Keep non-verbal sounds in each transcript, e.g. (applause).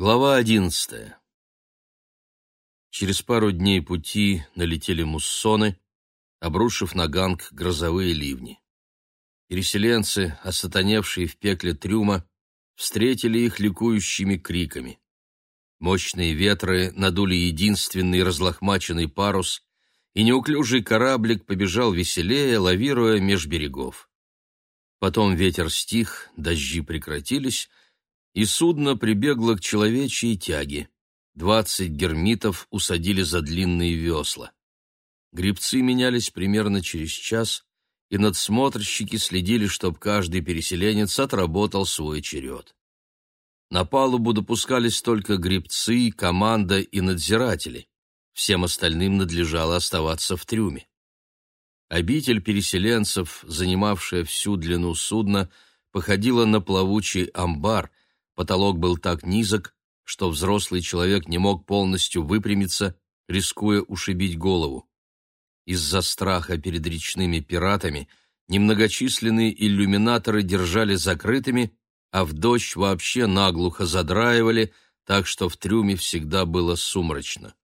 Глава одиннадцатая. Через пару дней пути налетели муссоны, обрушив на Ганг грозовые ливни. Переселенцы, осатаневшие в пекле трюма, встретили их ликующими криками. Мощные ветры надули единственный разлохмаченный парус, и неуклюжий кораблик побежал веселее, лавируя меж берегов. Потом ветер стих, дожди прекратились, и судно прибегло к человечьей тяге. Двадцать гермитов усадили за длинные весла. Гребцы менялись примерно через час, и надсмотрщики следили, чтоб каждый переселенец отработал свой черед. На палубу допускались только гребцы, команда и надзиратели. Всем остальным надлежало оставаться в трюме. Обитель переселенцев, занимавшая всю длину судна, походила на плавучий амбар, Потолок был так низок, что взрослый человек не мог полностью выпрямиться, рискуя ушибить голову. Из-за страха перед речными пиратами немногочисленные иллюминаторы держали закрытыми, а в дождь вообще наглухо задраивали, так что в трюме всегда было сумрачно.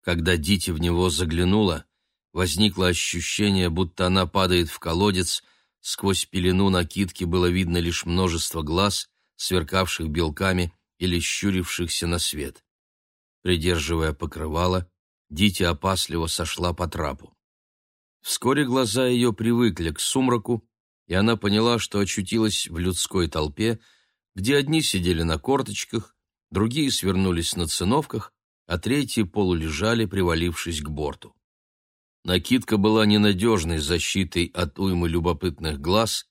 Когда Дити в него заглянула, возникло ощущение, будто она падает в колодец, сквозь пелену накидки было видно лишь множество глаз, сверкавших белками или щурившихся на свет. Придерживая покрывало, Дитя опасливо сошла по трапу. Вскоре глаза ее привыкли к сумраку, и она поняла, что очутилась в людской толпе, где одни сидели на корточках, другие свернулись на циновках, а третьи полулежали, привалившись к борту. Накидка была ненадежной защитой от уймы любопытных глаз,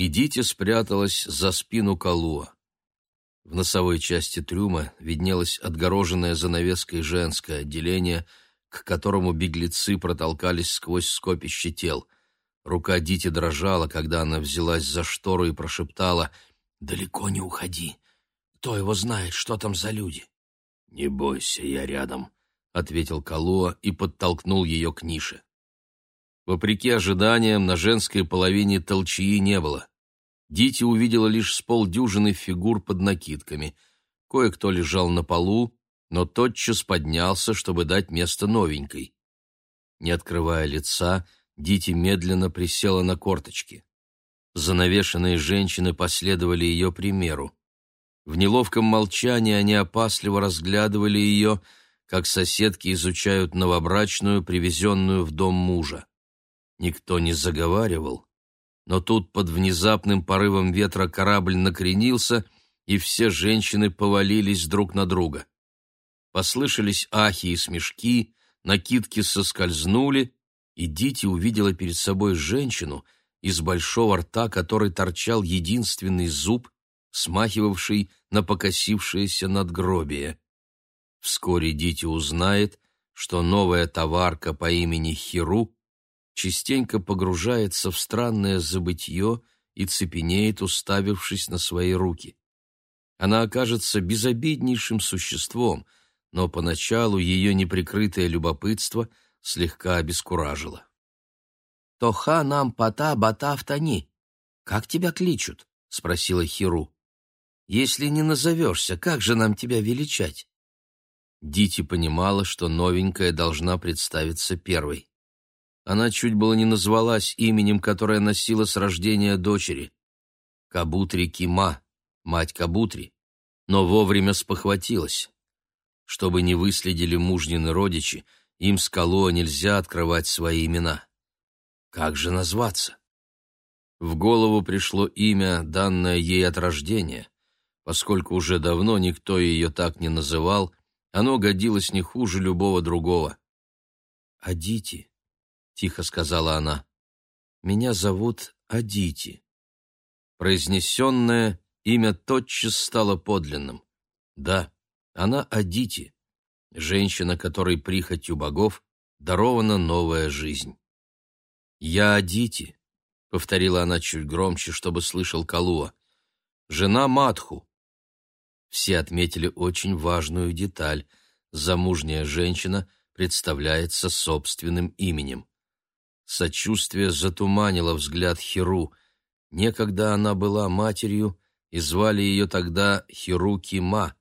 и Дитя спряталась за спину Калуа. В носовой части трюма виднелось отгороженное занавеской женское отделение, к которому беглецы протолкались сквозь скопище тел. Рука Дити дрожала, когда она взялась за штору и прошептала «Далеко не уходи. Кто его знает, что там за люди?» «Не бойся, я рядом», — ответил Калуа и подтолкнул ее к нише. Вопреки ожиданиям, на женской половине толчии не было. Дити увидела лишь с полдюжины фигур под накидками. Кое-кто лежал на полу, но тотчас поднялся, чтобы дать место новенькой. Не открывая лица, Дити медленно присела на корточки. Занавешенные женщины последовали ее примеру. В неловком молчании они опасливо разглядывали ее, как соседки изучают новобрачную, привезенную в дом мужа. Никто не заговаривал, но тут под внезапным порывом ветра корабль накренился, и все женщины повалились друг на друга. Послышались ахи и смешки, накидки соскользнули, и Дити увидела перед собой женщину, из большого рта которой торчал единственный зуб, смахивавший на покосившееся надгробие. Вскоре Дити узнает, что новая товарка по имени Хиру частенько погружается в странное забытье и цепенеет, уставившись на свои руки. Она окажется безобиднейшим существом, но поначалу ее неприкрытое любопытство слегка обескуражило. «Тоха нам пата бата в тани. Как тебя кличут?» — спросила Хиру. «Если не назовешься, как же нам тебя величать?» Дити понимала, что новенькая должна представиться первой. Она чуть было не назвалась именем, которое носила с рождения дочери. Кабутри Кима, мать Кабутри, но вовремя спохватилась. Чтобы не выследили мужнины родичи, им с Калуа нельзя открывать свои имена. Как же назваться? В голову пришло имя, данное ей от рождения. Поскольку уже давно никто ее так не называл, оно годилось не хуже любого другого. «Адити», тихо сказала она. Меня зовут Адити. Произнесенное имя тотчас стало подлинным. Да, она Адити, женщина, которой прихотью богов дарована новая жизнь. «Я Адити», — повторила она чуть громче, чтобы слышал Калуа, — «жена Матху». Все отметили очень важную деталь. Замужняя женщина представляется собственным именем. Сочувствие затуманило взгляд Хиру. Некогда она была матерью, и звали ее тогда Хиру Кима,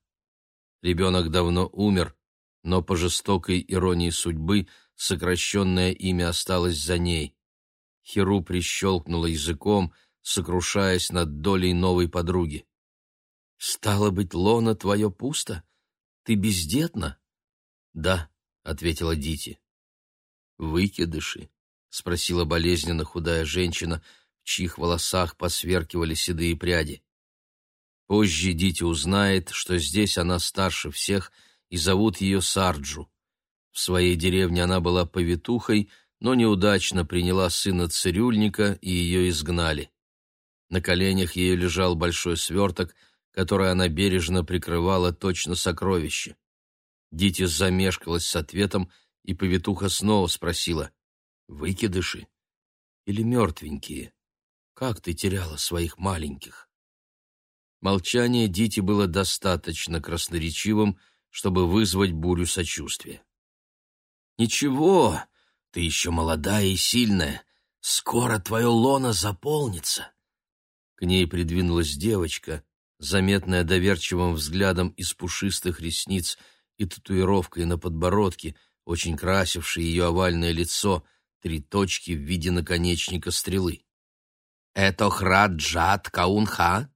Ребенок давно умер, но по жестокой иронии судьбы сокращенное имя осталось за ней. Херу прищелкнула языком, сокрушаясь над долей новой подруги. «Стало быть, лона твое пусто? Ты бездетна?» «Да», — ответила Дити. «Выкидыши?» — спросила болезненно худая женщина, в чьих волосах посверкивали седые пряди. Позже Дити узнает, что здесь она старше всех, и зовут ее Сарджу. В своей деревне она была повитухой, но неудачно приняла сына цирюльника, и ее изгнали. На коленях ее лежал большой сверток, который она бережно прикрывала точно сокровище. Дити замешкалась с ответом, и повитуха снова спросила, «Выкидыши? Или мертвенькие? Как ты теряла своих маленьких?» Молчание Дити было достаточно красноречивым, чтобы вызвать бурю сочувствия. «Ничего, ты еще молодая и сильная. Скоро твое лоно заполнится». К ней придвинулась девочка, заметная доверчивым взглядом из пушистых ресниц и татуировкой на подбородке, очень красившей ее овальное лицо, три точки в виде наконечника стрелы. «Это Храджат Каунха?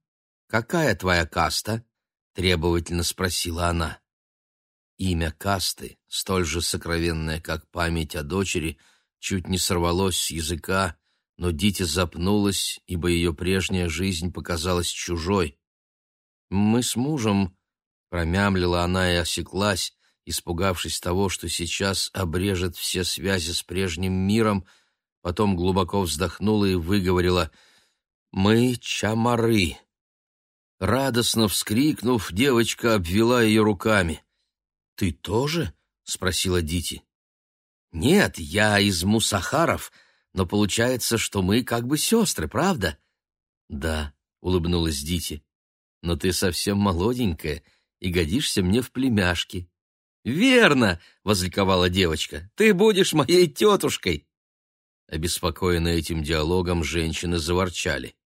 Какая твоя каста?» — требовательно спросила она. Имя касты, столь же сокровенное, как память о дочери, чуть не сорвалось с языка, но Дити запнулась, ибо ее прежняя жизнь показалась чужой. «Мы с мужем...» — промямлила она и осеклась, испугавшись того, что сейчас обрежет все связи с прежним миром, потом глубоко вздохнула и выговорила «Мы чамары». Радостно вскрикнув, девочка обвела ее руками. «Ты тоже?» — спросила Дити. «Нет, я из Мусахаров, но получается, что мы как бы сестры, правда?» «Да», — улыбнулась Дити, — «но ты совсем молоденькая и годишься мне в племяшки». «Верно!» — возликовала девочка. «Ты будешь моей тетушкой!» Обеспокоенные этим диалогом, женщины заворчали.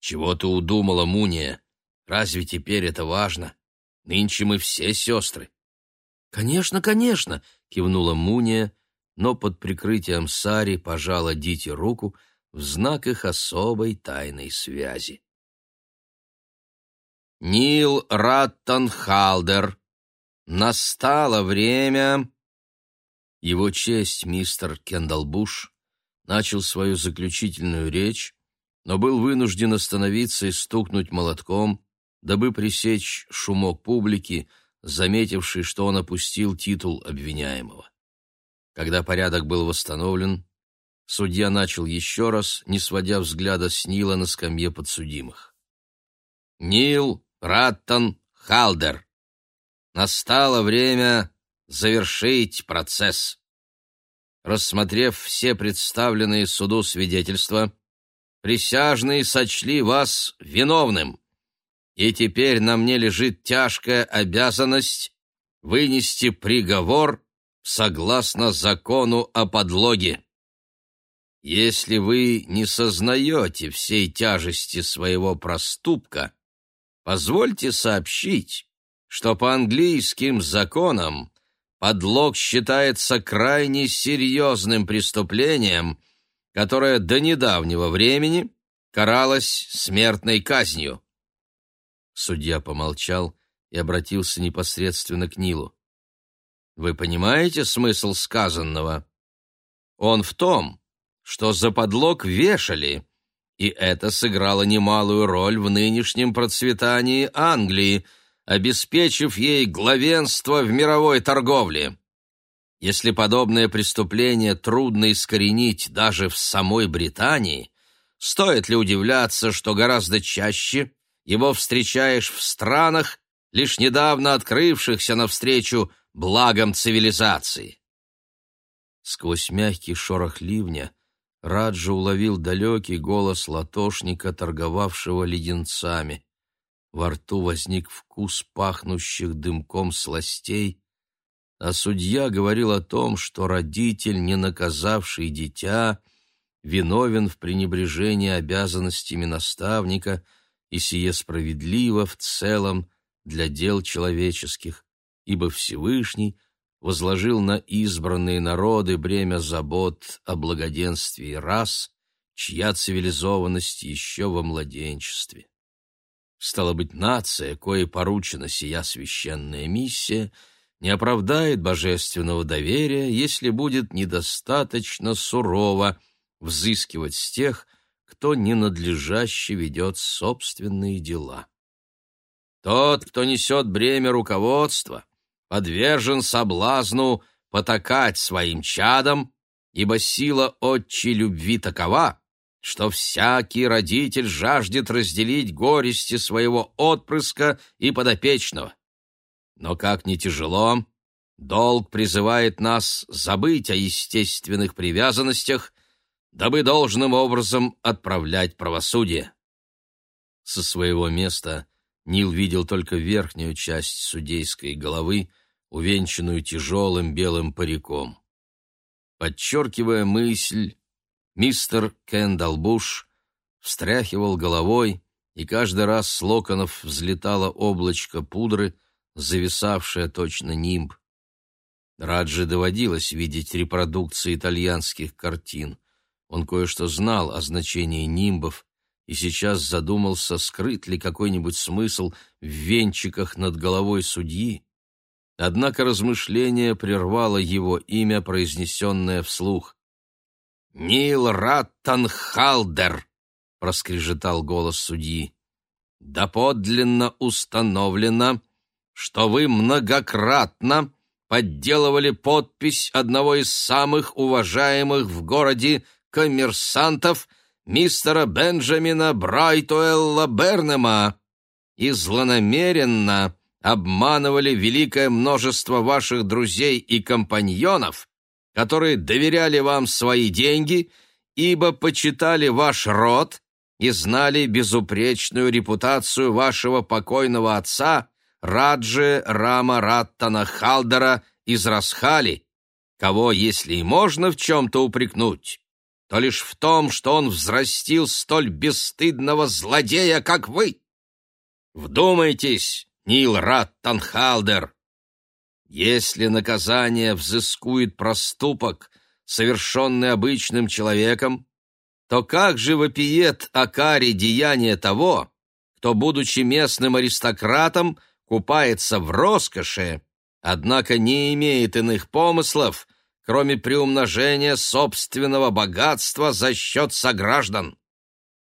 «Чего ты удумала, Муния? Разве теперь это важно? Нынче мы все сестры. «Конечно, конечно!» — кивнула Муния, но под прикрытием Сари пожала Дите руку в знак их особой тайной связи. Нил Раттенхалдер. Настало время... Его честь, мистер Кендалбуш, начал свою заключительную речь, но был вынужден остановиться и стукнуть молотком, дабы пресечь шумок публики, заметивший, что он опустил титул обвиняемого. Когда порядок был восстановлен, судья начал еще раз, не сводя взгляда с Нила на скамье подсудимых. «Нил Раттон Халдер, настало время завершить процесс. Рассмотрев все представленные суду свидетельства, присяжные сочли вас виновным и теперь на мне лежит тяжкая обязанность вынести приговор согласно закону о подлоге. Если вы не сознаете всей тяжести своего проступка, позвольте сообщить, что по английским законам подлог считается крайне серьезным преступлением, которое до недавнего времени каралось смертной казнью. Судья помолчал и обратился непосредственно к Нилу. «Вы понимаете смысл сказанного? Он в том, что за подлог вешали, и это сыграло немалую роль в нынешнем процветании Англии, обеспечив ей главенство в мировой торговле. Если подобное преступление трудно искоренить даже в самой Британии, стоит ли удивляться, что гораздо чаще его встречаешь в странах, лишь недавно открывшихся навстречу благам цивилизации. Сквозь мягкий шорох ливня Раджа уловил далекий голос латошника, торговавшего леденцами. Во рту возник вкус пахнущих дымком сластей, а судья говорил о том, что родитель, не наказавший дитя, виновен в пренебрежении обязанностями наставника — и сие справедливо в целом для дел человеческих, ибо Всевышний возложил на избранные народы бремя забот о благоденствии рас, чья цивилизованность еще во младенчестве. Стало быть, нация, кое поручена сия священная миссия, не оправдает божественного доверия, если будет недостаточно сурово взыскивать с тех, кто ненадлежаще ведет собственные дела. Тот, кто несет бремя руководства, подвержен соблазну потакать своим чадом, ибо сила отчей любви такова, что всякий родитель жаждет разделить горести своего отпрыска и подопечного. Но как ни тяжело, долг призывает нас забыть о естественных привязанностях, дабы должным образом отправлять правосудие. Со своего места Нил видел только верхнюю часть судейской головы, увенчанную тяжелым белым париком. Подчеркивая мысль, мистер Кендалл Буш встряхивал головой, и каждый раз с локонов взлетало облачко пудры, зависавшее точно нимб. Раджи доводилось видеть репродукции итальянских картин. Он кое-что знал о значении нимбов, и сейчас задумался, скрыт ли какой-нибудь смысл в венчиках над головой судьи. Однако размышление прервало его имя, произнесенное вслух. «Нил Раттанхалдер!» — проскрежетал голос судьи. «Доподлинно установлено, что вы многократно подделывали подпись одного из самых уважаемых в городе коммерсантов — мистера Бенджамина Брайтуэлла Бернема и злонамеренно обманывали великое множество ваших друзей и компаньонов, которые доверяли вам свои деньги, ибо почитали ваш род и знали безупречную репутацию вашего покойного отца Раджи Рама Раттана Халдера из Расхали, кого, если и можно в чем-то упрекнуть, то лишь в том, что он взрастил столь бесстыдного злодея, как вы. Вдумайтесь, Нил Раттанхалдер, если наказание взыскует проступок, совершенный обычным человеком, то как же вопиет о каре деяния того, кто, будучи местным аристократом, купается в роскоши, однако не имеет иных помыслов, кроме приумножения собственного богатства за счет сограждан.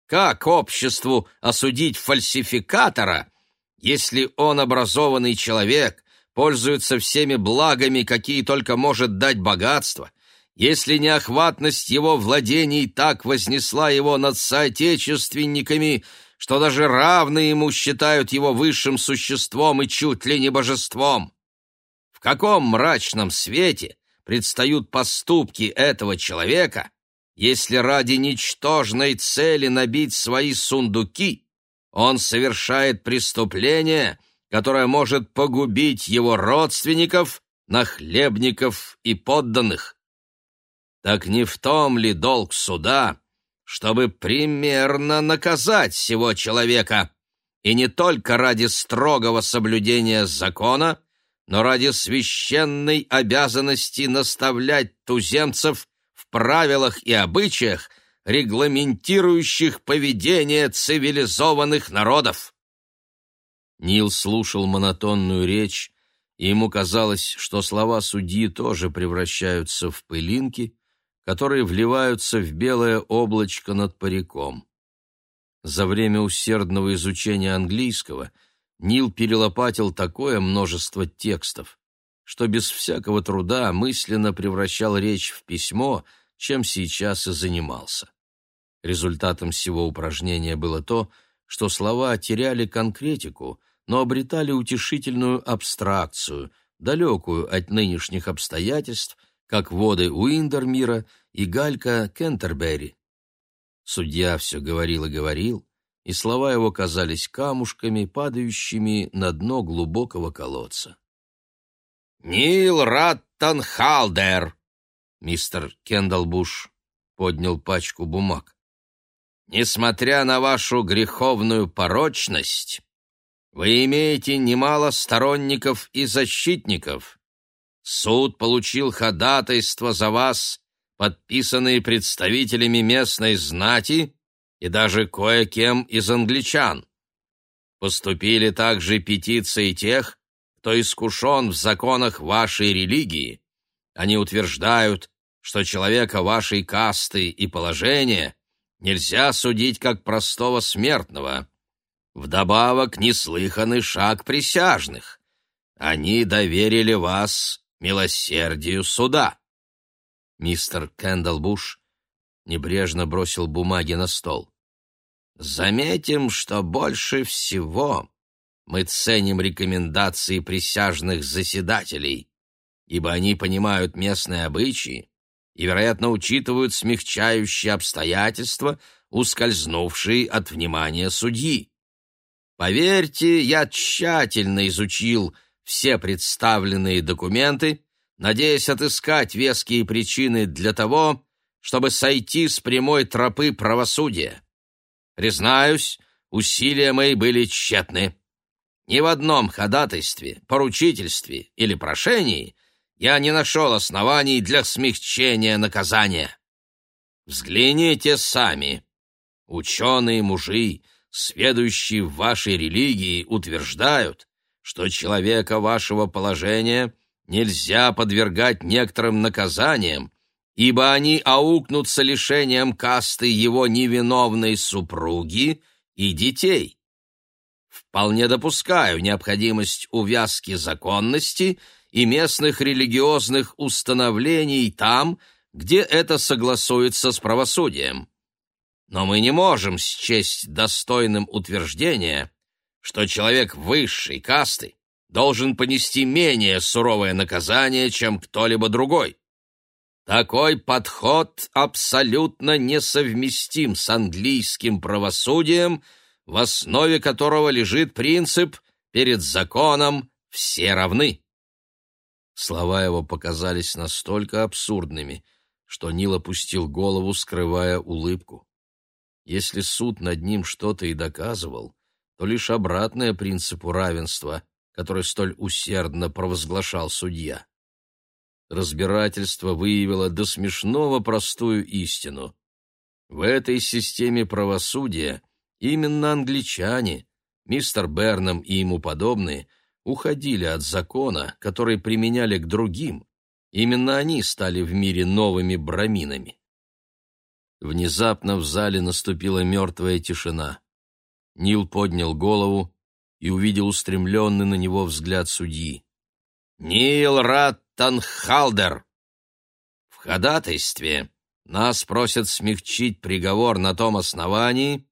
Как обществу осудить фальсификатора, если он образованный человек, пользуется всеми благами, какие только может дать богатство, если неохватность его владений так вознесла его над соотечественниками, что даже равные ему считают его высшим существом и чуть ли не божеством? В каком мрачном свете предстают поступки этого человека, если ради ничтожной цели набить свои сундуки, он совершает преступление, которое может погубить его родственников, нахлебников и подданных. Так не в том ли долг суда, чтобы примерно наказать сего человека, и не только ради строгого соблюдения закона, но ради священной обязанности наставлять туземцев в правилах и обычаях, регламентирующих поведение цивилизованных народов. Нил слушал монотонную речь, и ему казалось, что слова судьи тоже превращаются в пылинки, которые вливаются в белое облачко над париком. За время усердного изучения английского – Нил перелопатил такое множество текстов, что без всякого труда мысленно превращал речь в письмо, чем сейчас и занимался. Результатом всего упражнения было то, что слова теряли конкретику, но обретали утешительную абстракцию, далекую от нынешних обстоятельств, как воды Уиндермира и галька Кентербери. Судья все говорил и говорил, и слова его казались камушками, падающими на дно глубокого колодца. «Нил Раттанхалдер!» Мистер Кендалбуш поднял пачку бумаг. «Несмотря на вашу греховную порочность, Вы имеете немало сторонников и защитников. Суд получил ходатайство за вас, подписанные представителями местной знати и даже кое-кем из англичан. Поступили также петиции тех, кто искушен в законах вашей религии. Они утверждают, что человека вашей касты и положения нельзя судить как простого смертного. Вдобавок неслыханный шаг присяжных. Они доверили вас милосердию суда. Мистер Кэндалбуш небрежно бросил бумаги на стол. Заметим, что больше всего мы ценим рекомендации присяжных заседателей, ибо они понимают местные обычаи и, вероятно, учитывают смягчающие обстоятельства, ускользнувшие от внимания судьи. Поверьте, я тщательно изучил все представленные документы, надеясь отыскать веские причины для того, чтобы сойти с прямой тропы правосудия. Признаюсь, усилия мои были тщетны. Ни в одном ходатайстве, поручительстве или прошении я не нашел оснований для смягчения наказания. Взгляните сами. Ученые-мужи, сведущие в вашей религии, утверждают, что человека вашего положения нельзя подвергать некоторым наказаниям, ибо они аукнутся лишением касты его невиновной супруги и детей. Вполне допускаю необходимость увязки законности и местных религиозных установлений там, где это согласуется с правосудием. Но мы не можем счесть достойным утверждения, что человек высшей касты должен понести менее суровое наказание, чем кто-либо другой. Такой подход абсолютно несовместим с английским правосудием, в основе которого лежит принцип «перед законом все равны». Слова его показались настолько абсурдными, что Нил опустил голову, скрывая улыбку. Если суд над ним что-то и доказывал, то лишь обратное принципу равенства, который столь усердно провозглашал судья разбирательство выявило до смешного простую истину. В этой системе правосудия именно англичане, мистер Бернам и ему подобные, уходили от закона, который применяли к другим. Именно они стали в мире новыми браминами. Внезапно в зале наступила мертвая тишина. Нил поднял голову и увидел устремленный на него взгляд судьи. «Нил Рат Танхалдер. В ходатайстве нас просят смягчить приговор на том основании,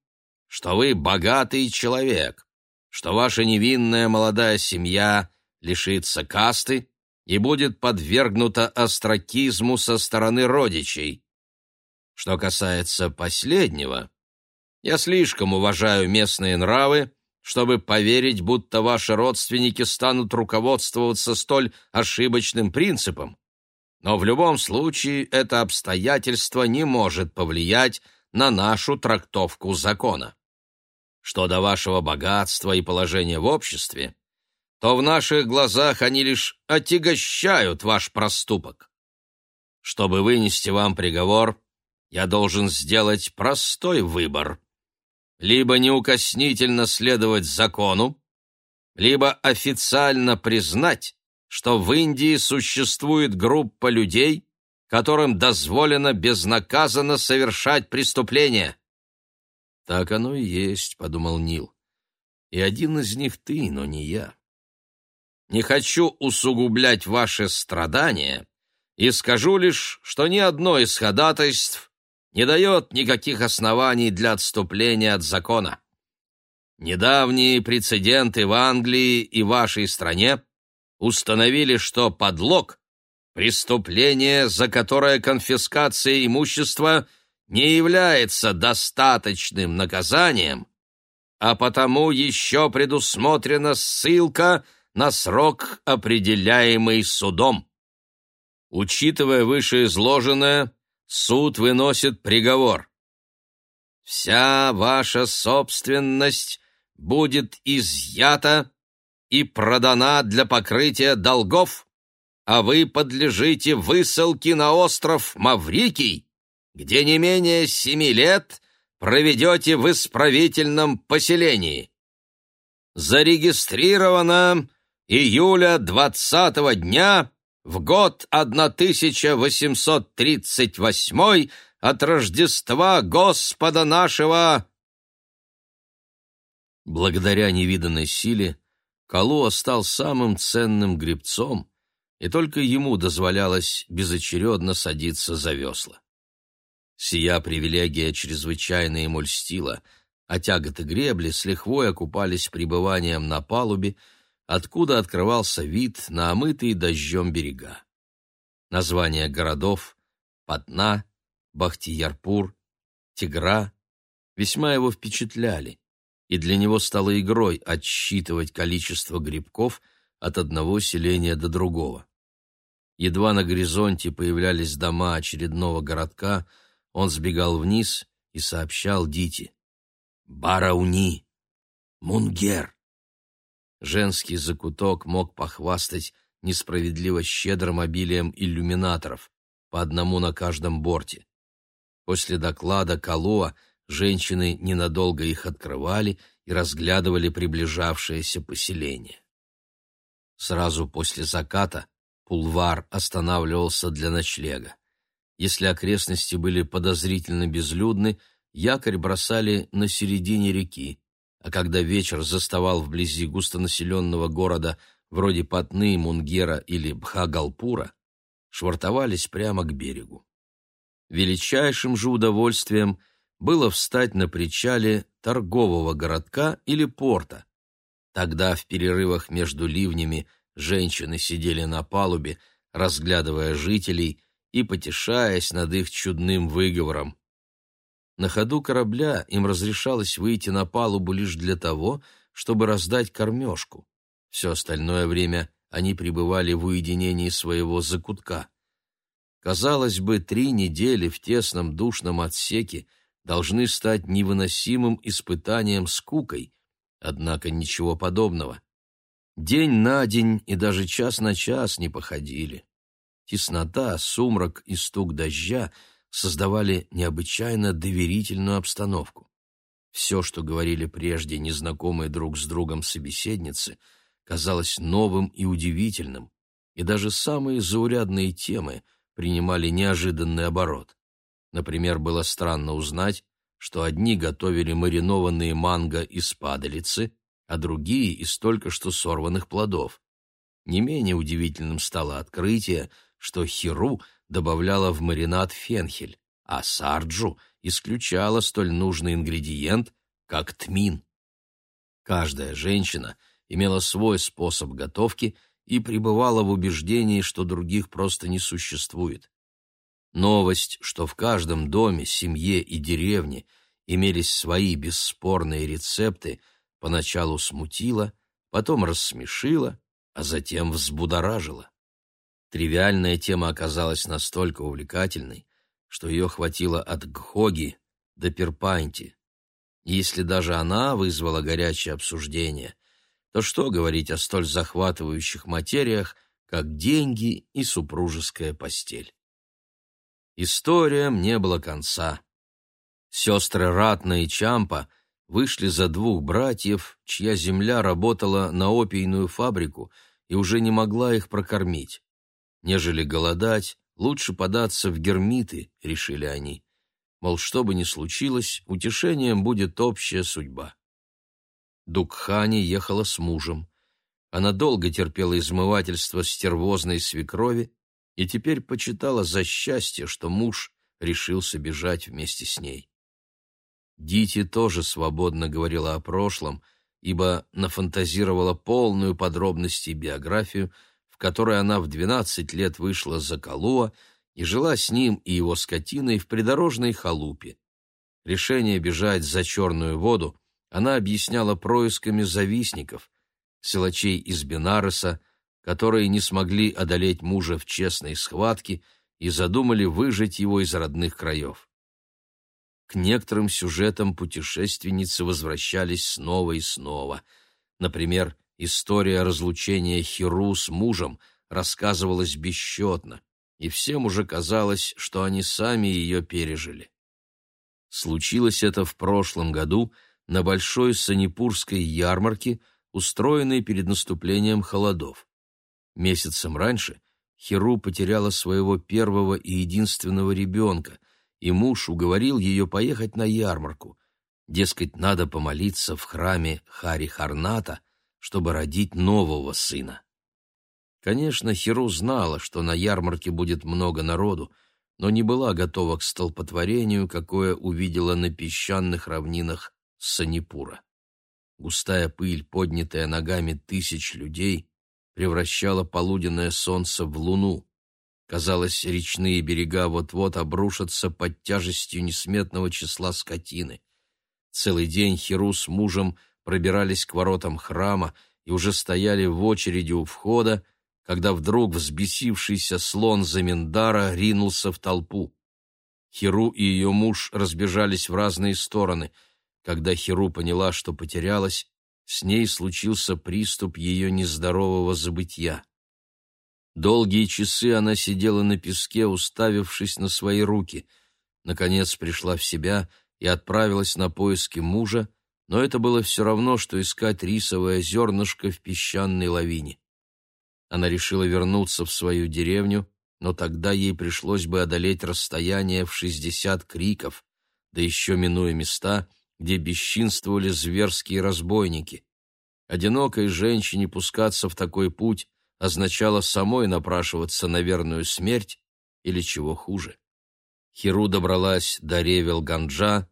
что вы богатый человек, что ваша невинная молодая семья лишится касты и будет подвергнута остракизму со стороны родичей. Что касается последнего, я слишком уважаю местные нравы, чтобы поверить, будто ваши родственники станут руководствоваться столь ошибочным принципом. Но в любом случае это обстоятельство не может повлиять на нашу трактовку закона. Что до вашего богатства и положения в обществе, то в наших глазах они лишь отягощают ваш проступок. Чтобы вынести вам приговор, я должен сделать простой выбор — либо неукоснительно следовать закону, либо официально признать, что в Индии существует группа людей, которым дозволено безнаказанно совершать преступления. «Так оно и есть», — подумал Нил. «И один из них ты, но не я. Не хочу усугублять ваши страдания и скажу лишь, что ни одно из ходатайств не дает никаких оснований для отступления от закона. Недавние прецеденты в Англии и вашей стране установили, что подлог – преступление, за которое конфискация имущества не является достаточным наказанием, а потому еще предусмотрена ссылка на срок, определяемый судом. Учитывая вышеизложенное, суд выносит приговор. Вся ваша собственность будет изъята и продана для покрытия долгов, а вы подлежите высылке на остров Маврикий, где не менее семи лет проведете в исправительном поселении. Зарегистрировано июля двадцатого дня в год 1838 от Рождества Господа нашего. Благодаря невиданной силе Калуа стал самым ценным гребцом, и только ему дозволялось безочередно садиться за весла. Сия привилегия чрезвычайно ему льстила, а тяготы гребли с лихвой окупались пребыванием на палубе, откуда открывался вид на омытые дождем берега. Названия городов — Патна, Бахтиярпур, Тигра — весьма его впечатляли, и для него стало игрой отсчитывать количество грибков от одного селения до другого. Едва на горизонте появлялись дома очередного городка, он сбегал вниз и сообщал Дите. «Барауни! Мунгер!» Женский закуток мог похвастать несправедливо щедрым обилием иллюминаторов, по одному на каждом борте. После доклада Калуа женщины ненадолго их открывали и разглядывали приближавшееся поселение. Сразу после заката пулвар останавливался для ночлега. Если окрестности были подозрительно безлюдны, якорь бросали на середине реки, а когда вечер заставал вблизи густонаселенного города вроде Патны, Мунгера или Бхагалпура, швартовались прямо к берегу. Величайшим же удовольствием было встать на причале торгового городка или порта. Тогда в перерывах между ливнями женщины сидели на палубе, разглядывая жителей и потешаясь над их чудным выговором. На ходу корабля им разрешалось выйти на палубу лишь для того, чтобы раздать кормежку. Все остальное время они пребывали в уединении своего закутка. Казалось бы, три недели в тесном душном отсеке должны стать невыносимым испытанием скукой, однако ничего подобного. День на день и даже час на час не походили. Теснота, сумрак и стук дождя — создавали необычайно доверительную обстановку. Все, что говорили прежде незнакомые друг с другом собеседницы, казалось новым и удивительным, и даже самые заурядные темы принимали неожиданный оборот. Например, было странно узнать, что одни готовили маринованные манго из падалицы, а другие — из только что сорванных плодов. Не менее удивительным стало открытие, что хиру — добавляла в маринад фенхель, а сарджу исключала столь нужный ингредиент, как тмин. Каждая женщина имела свой способ готовки и пребывала в убеждении, что других просто не существует. Новость, что в каждом доме, семье и деревне имелись свои бесспорные рецепты, поначалу смутила, потом рассмешила, а затем взбудоражила. Тривиальная тема оказалась настолько увлекательной, что ее хватило от Гхоги до Перпанти. Если даже она вызвала горячее обсуждение, то что говорить о столь захватывающих материях, как деньги и супружеская постель? Историям не было конца. Сестры Ратна и Чампа вышли за двух братьев, чья земля работала на опийную фабрику и уже не могла их прокормить. Нежели голодать, лучше податься в гермиты, решили они. Мол, что бы ни случилось, утешением будет общая судьба. Дукхани ехала с мужем. Она долго терпела измывательство стервозной свекрови и теперь почитала за счастье, что муж решился бежать вместе с ней. Дити тоже свободно говорила о прошлом, ибо нафантазировала полную подробности биографию, в которой она в двенадцать лет вышла за Калуа и жила с ним и его скотиной в придорожной халупе. Решение бежать за черную воду она объясняла происками завистников, силачей из Бенареса, которые не смогли одолеть мужа в честной схватке и задумали выжить его из родных краев. к некоторым сюжетам путешественницы возвращались снова и снова. Например, история разлучения Хиру с мужем рассказывалась бесчетно, и всем уже казалось, что они сами ее пережили. Случилось это в прошлом году на большой санипурской ярмарке, устроенной перед наступлением холодов. Месяцем раньше Хиру потеряла своего первого и единственного ребенка, и муж уговорил ее поехать на ярмарку. Дескать, надо помолиться в храме Хари Харната, чтобы родить нового сына. Конечно, Хиру знала, что на ярмарке будет много народу, но не была готова к столпотворению, какое увидела на песчаных равнинах Санипура. Густая пыль, поднятая ногами тысяч людей, превращала полуденное солнце в луну. Казалось, речные берега вот-вот обрушатся под тяжестью несметного числа скотины. Целый день Хиру с мужем пробирались к воротам храма и уже стояли в очереди у входа, когда вдруг взбесившийся слон Заминдара ринулся в толпу. Хиру и ее муж разбежались в разные стороны. Когда Хиру поняла, что потерялась, с ней случился приступ ее нездорового забытья. Долгие часы она сидела на песке, уставившись на свои руки. Наконец пришла в себя и отправилась на поиски мужа, но это было все равно, что искать рисовое зернышко в песчаной лавине. Она решила вернуться в свою деревню, но тогда ей пришлось бы одолеть расстояние в шестьдесят криков, да еще минуя места, где бесчинствовали зверские разбойники. Одинокой женщине пускаться в такой путь означало самой напрашиваться на верную смерть или чего хуже. Хиру добралась до Ревел-Ганджа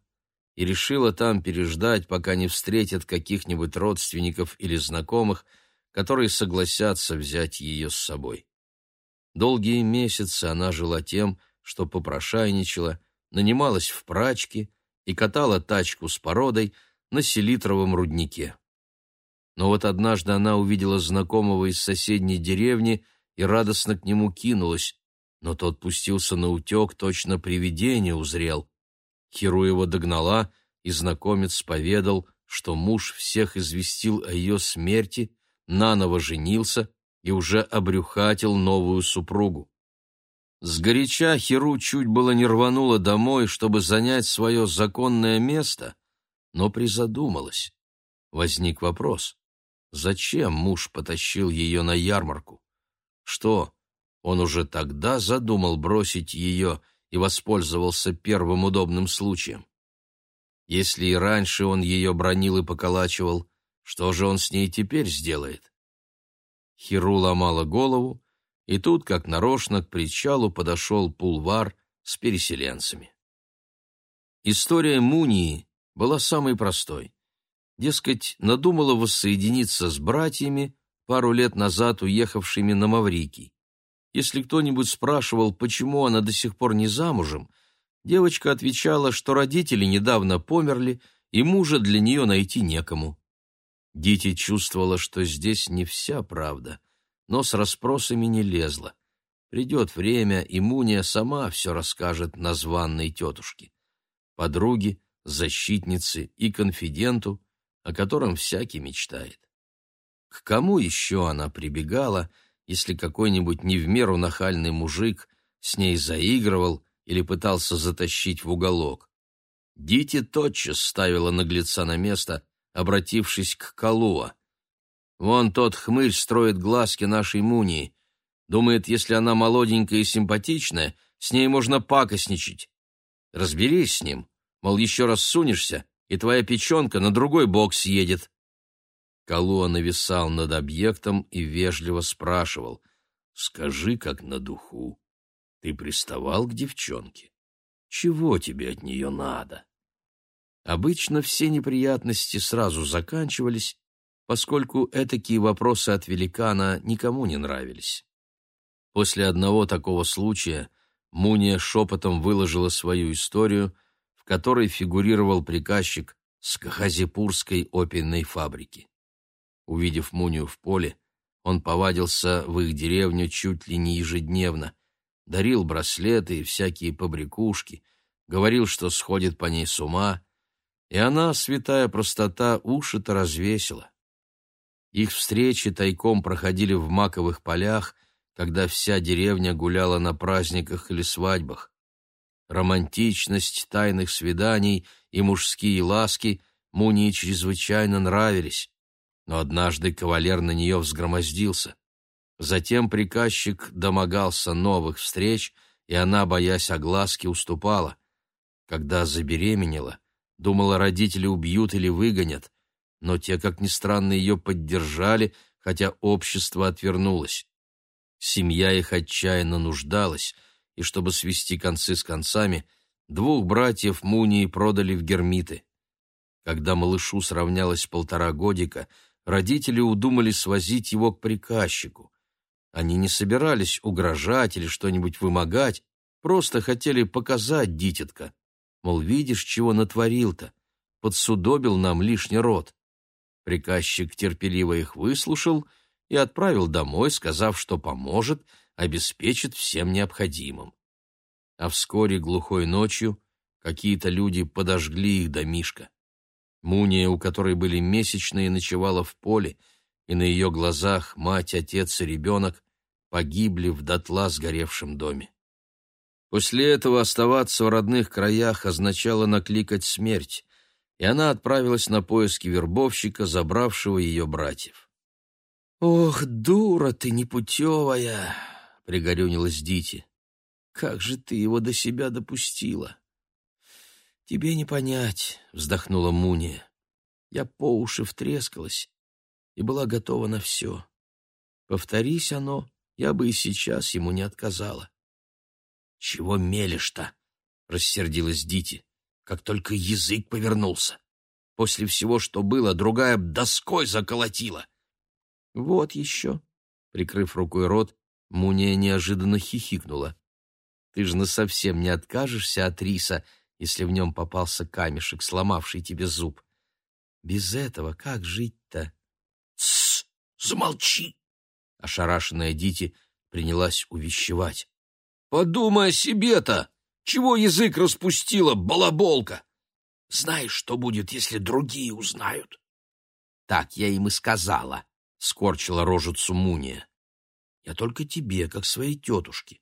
и решила там переждать, пока не встретят каких-нибудь родственников или знакомых, которые согласятся взять ее с собой. Долгие месяцы она жила тем, что попрошайничала, нанималась в прачки и катала тачку с породой на селитровом руднике. Но вот однажды она увидела знакомого из соседней деревни и радостно к нему кинулась, но тот пустился на утек, точно привидение узрел. Хиру его догнала, и знакомец поведал, что муж всех известил о ее смерти, наново женился и уже обрюхатил новую супругу. Сгоряча Хиру чуть было не рванула домой, чтобы занять свое законное место, но призадумалась. Возник вопрос. Зачем муж потащил ее на ярмарку? Что, он уже тогда задумал бросить ее и воспользовался первым удобным случаем? Если и раньше он ее бронил и поколачивал, что же он с ней теперь сделает? Хиру ломала голову, и тут, как нарочно, к причалу подошел пулвар с переселенцами. История Мунии была самой простой. Дескать, надумала воссоединиться с братьями, пару лет назад уехавшими на Маврикий. Если кто-нибудь спрашивал, почему она до сих пор не замужем, девочка отвечала, что родители недавно померли, и мужа для нее найти некому. Дити чувствовала, что здесь не вся правда, но с расспросами не лезла. Придет время, и Муния сама все расскажет названной тетушке. Подруге, защитнице и конфиденту, о котором всякий мечтает. К кому еще она прибегала, если какой-нибудь не в меру нахальный мужик с ней заигрывал или пытался затащить в уголок? Дити тотчас ставила наглеца на место, обратившись к Калуа. «Вон тот хмырь строит глазки нашей Мунии. Думает, если она молоденькая и симпатичная, с ней можно пакостничать. Разберись с ним, мол, еще раз сунешься, и твоя печенка на другой бок съедет. Калуа нависал над объектом и вежливо спрашивал, «Скажи, как на духу, ты приставал к девчонке? Чего тебе от нее надо?» Обычно все неприятности сразу заканчивались, поскольку этакие вопросы от великана никому не нравились. После одного такого случая Муния шепотом выложила свою историю, в которой фигурировал приказчик с Кахазипурской опийной фабрики. Увидев Мунию в поле, он повадился в их деревню чуть ли не ежедневно, дарил браслеты и всякие побрякушки, говорил, что сходит по ней с ума, и она, святая простота, уши-то развесила. Их встречи тайком проходили в маковых полях, когда вся деревня гуляла на праздниках или свадьбах. Романтичность тайных свиданий и мужские ласки Мунии чрезвычайно нравились, но однажды кавалер на нее взгромоздился. Затем приказчик домогался новых встреч, и она, боясь огласки, уступала. Когда забеременела, думала, родители убьют или выгонят, но те, как ни странно, ее поддержали, хотя общество отвернулось. Семья их отчаянно нуждалась, и чтобы свести концы с концами, двух братьев Мунии продали в гермиты. Когда малышу сравнялось полтора годика, родители удумали свозить его к приказчику. Они не собирались угрожать или что-нибудь вымогать, просто хотели показать дитятка. Мол, видишь, чего натворил-то? Подсудобил нам лишний род. Приказчик терпеливо их выслушал и отправил домой, сказав, что поможет, обеспечит всем необходимым. А вскоре глухой ночью какие-то люди подожгли их домишко. Муния, у которой были месячные, ночевала в поле, и на ее глазах мать, отец и ребенок погибли в дотла сгоревшем доме. После этого оставаться в родных краях означало накликать смерть, и она отправилась на поиски вербовщика, забравшего ее братьев. «Ох, дура ты непутевая!» — пригорюнилась Дити. «Как же ты его до себя допустила!» «Тебе не понять», — вздохнула Муния. «Я по уши втрескалась и была готова на все. Повторись оно, я бы и сейчас ему не отказала. «Чего мелешь-то?» — рассердилась Дити. «Как только язык повернулся. После всего, что было, другая доской заколотила». «Вот еще», — прикрыв рукой рот, Муния неожиданно хихикнула. «Ты же насовсем не откажешься от риса, если в нем попался камешек, сломавший тебе зуб. Без этого как жить-то?» «Тссс! Замолчи!» Ошарашенная Дити принялась увещевать. «Подумай о себе-то! Чего язык распустила, балаболка? Знаешь, что будет, если другие узнают?» «Так я им и сказала», — скорчила рожицу Муния. «Я только тебе, как своей тетушке.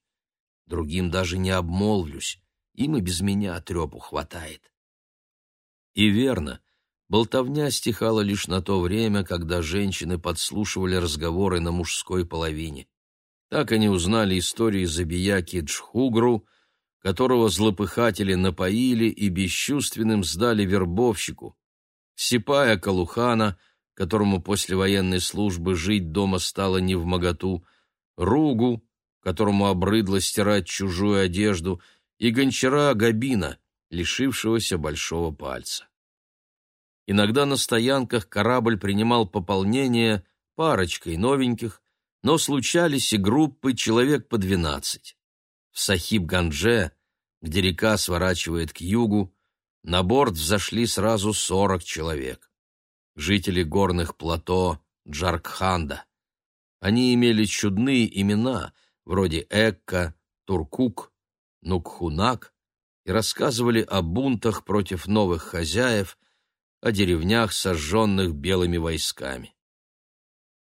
Другим даже не обмолвлюсь, им и без меня трепу хватает». И верно, Болтовня стихала лишь на то время, когда женщины подслушивали разговоры на мужской половине. Так они узнали истории забияки Джхугру, которого злопыхатели напоили и бесчувственным сдали вербовщику, Сипая Калухана, которому после военной службы жить дома стало невмоготу, Ругу, которому обрыдло стирать чужую одежду, и гончара Габина, лишившегося большого пальца. Иногда на стоянках корабль принимал пополнение парочкой новеньких, но случались и группы человек по двенадцать. В Сахиб-Гандже, где река сворачивает к югу, на борт взошли сразу сорок человек. Жители горных плато Джаркханда. Они имели чудные имена, вроде Экка, Туркук, Нукхунак, и рассказывали о бунтах против новых хозяев – о деревнях, сожженных белыми войсками.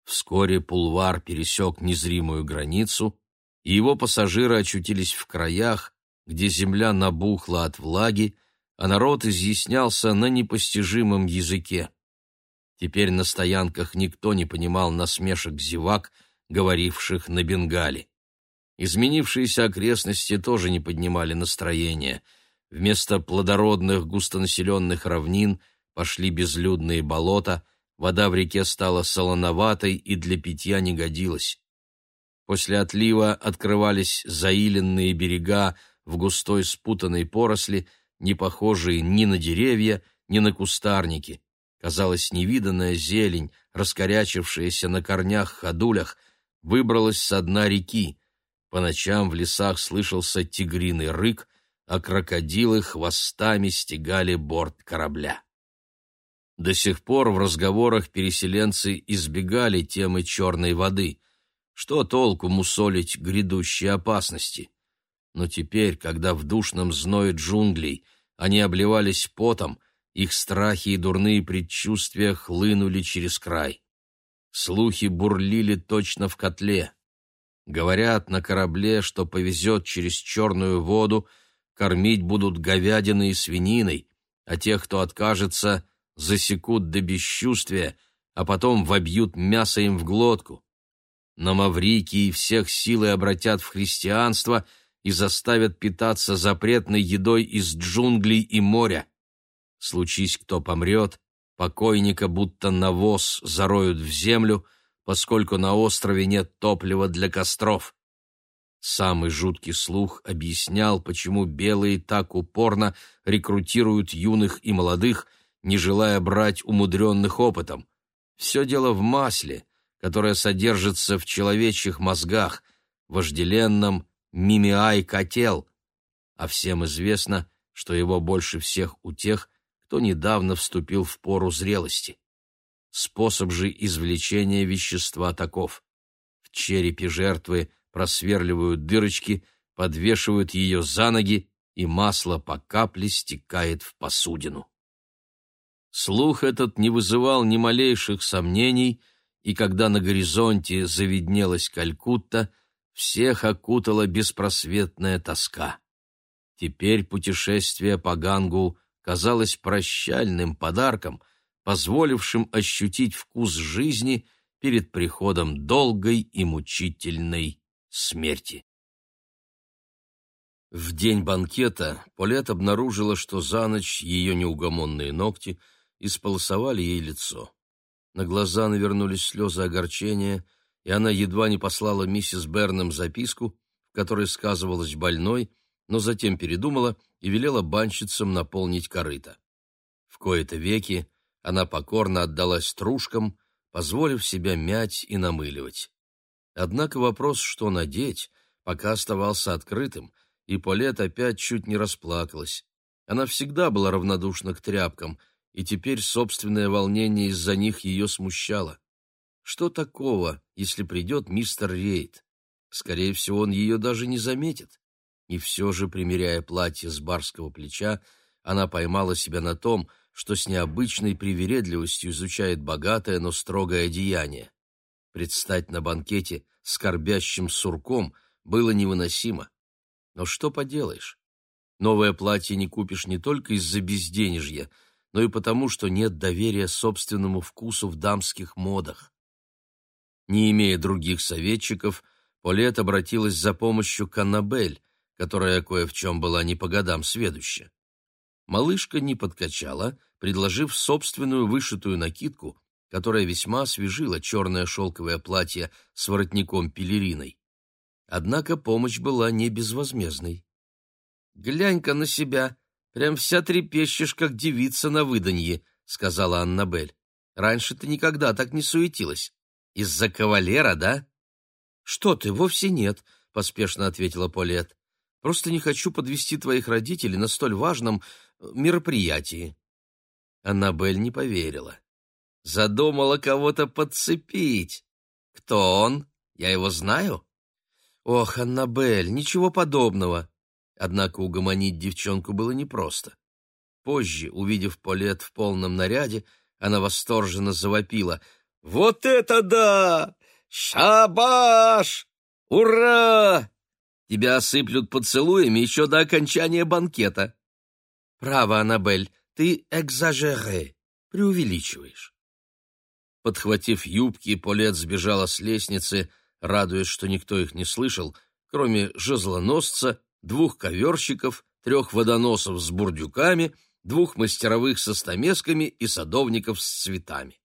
Вскоре Пулвар пересек незримую границу, и его пассажиры очутились в краях, где земля набухла от влаги, а народ изъяснялся на непостижимом языке. Теперь на стоянках никто не понимал насмешек зевак, говоривших на бенгале. Изменившиеся окрестности тоже не поднимали настроения. Вместо плодородных густонаселенных равнин – пошли безлюдные болота, вода в реке стала солоноватой и для питья не годилась. После отлива открывались заиленные берега в густой спутанной поросли, не похожие ни на деревья, ни на кустарники. Казалось, невиданная зелень, раскорячившаяся на корнях-ходулях, выбралась со дна реки. По ночам в лесах слышался тигриный рык, а крокодилы хвостами стегали борт корабля. До сих пор в разговорах переселенцы избегали темы черной воды. Что толку мусолить грядущие опасности? Но теперь, когда в душном зное джунглей они обливались потом, их страхи и дурные предчувствия хлынули через край. Слухи бурлили точно в котле. Говорят на корабле, что повезет через черную воду, кормить будут говядиной и свининой, а тех, кто откажется, засекут до бесчувствия, а потом вобьют мясо им в глотку. На Маврикии всех силы обратят в христианство и заставят питаться запретной едой из джунглей и моря. Случись, кто помрет, покойника будто навоз зароют в землю, поскольку на острове нет топлива для костров. Самый жуткий слух объяснял, почему белые так упорно рекрутируют юных и молодых, не желая брать умудренных опытом. Все дело в масле, которое содержится в человечьих мозгах, вожделенном мимиай-котел, а всем известно, что его больше всех у тех, кто недавно вступил в пору зрелости. Способ же извлечения вещества таков. В черепе жертвы просверливают дырочки, подвешивают ее за ноги, и масло по капле стекает в посудину. Слух этот не вызывал ни малейших сомнений, и когда на горизонте завиднелась Калькутта, всех окутала беспросветная тоска. Теперь путешествие по Гангу казалось прощальным подарком, позволившим ощутить вкус жизни перед приходом долгой и мучительной смерти. В день банкета Полет обнаружила, что за ночь ее неугомонные ногти — исполосовали ей лицо. На глаза навернулись слезы огорчения, и она едва не послала миссис Бернам записку, в которой сказывалась больной, но затем передумала и велела банщицам наполнить корыто. В кои-то веки она покорно отдалась стружкам, позволив себя мять и намыливать. Однако вопрос, что надеть, пока оставался открытым, и Полет опять чуть не расплакалась. Она всегда была равнодушна к тряпкам — и теперь собственное волнение из-за них ее смущало. Что такого, если придет мистер Рейд? Скорее всего, он ее даже не заметит. И все же, примеряя платье с барского плеча, она поймала себя на том, что с необычной привередливостью изучает богатое, но строгое одеяние. Предстать на банкете скорбящим сурком было невыносимо. Но что поделаешь? Новое платье не купишь не только из-за безденежья, но и потому, что нет доверия собственному вкусу в дамских модах. Не имея других советчиков, Полет обратилась за помощью к Аннабель, которая кое в чем была не по годам сведуща. Малышка не подкачала, предложив собственную вышитую накидку, которая весьма освежила черное шелковое платье с воротником-пелериной. Однако помощь была не безвозмездной. «Глянь-ка на себя!» Прям вся трепещешь, как девица на выданье, — сказала Аннабель. Раньше ты никогда так не суетилась. Из-за кавалера, да? — Что ты, вовсе нет, — поспешно ответила Полет. Просто не хочу подвести твоих родителей на столь важном мероприятии. Аннабель не поверила. Задумала кого-то подцепить. Кто он? Я его знаю? Ох, Аннабель, ничего подобного. Однако угомонить девчонку было непросто. Позже, увидев Полет в полном наряде, она восторженно завопила. «Вот это да! Шабаш! Ура! Тебя осыплют поцелуями еще до окончания банкета». «Право, Аннабель, ты экзажере, преувеличиваешь». Подхватив юбки, Полет сбежала с лестницы, радуясь, что никто их не слышал, кроме жезлоносца двух коверщиков, трех водоносов с бурдюками, двух мастеровых со стамесками и садовников с цветами.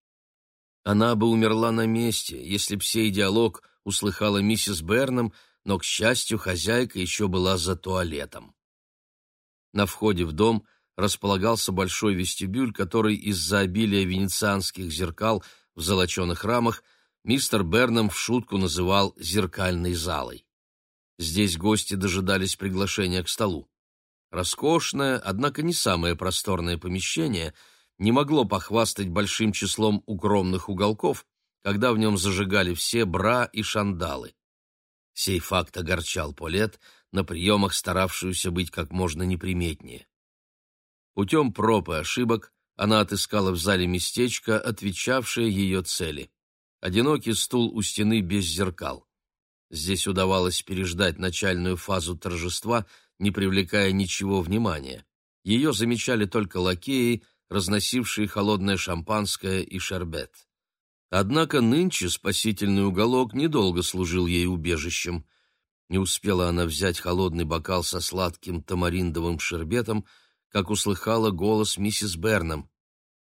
Она бы умерла на месте, если б сей диалог услыхала миссис Берном, но, к счастью, хозяйка еще была за туалетом. На входе в дом располагался большой вестибюль, который из-за обилия венецианских зеркал в золоченых рамах мистер Берном в шутку называл «зеркальной залой». Здесь гости дожидались приглашения к столу. Роскошное, однако не самое просторное помещение не могло похвастать большим числом укромных уголков, когда в нем зажигали все бра и шандалы. Сей факт огорчал Полет, на приемах старавшуюся быть как можно неприметнее. Путем проб и ошибок она отыскала в зале местечко, отвечавшее ее цели. Одинокий стул у стены без зеркал. Здесь удавалось переждать начальную фазу торжества, не привлекая ничего внимания. Ее замечали только лакеи, разносившие холодное шампанское и шербет. Однако нынче спасительный уголок недолго служил ей убежищем. Не успела она взять холодный бокал со сладким тамариндовым шербетом, как услыхала голос миссис Бернам.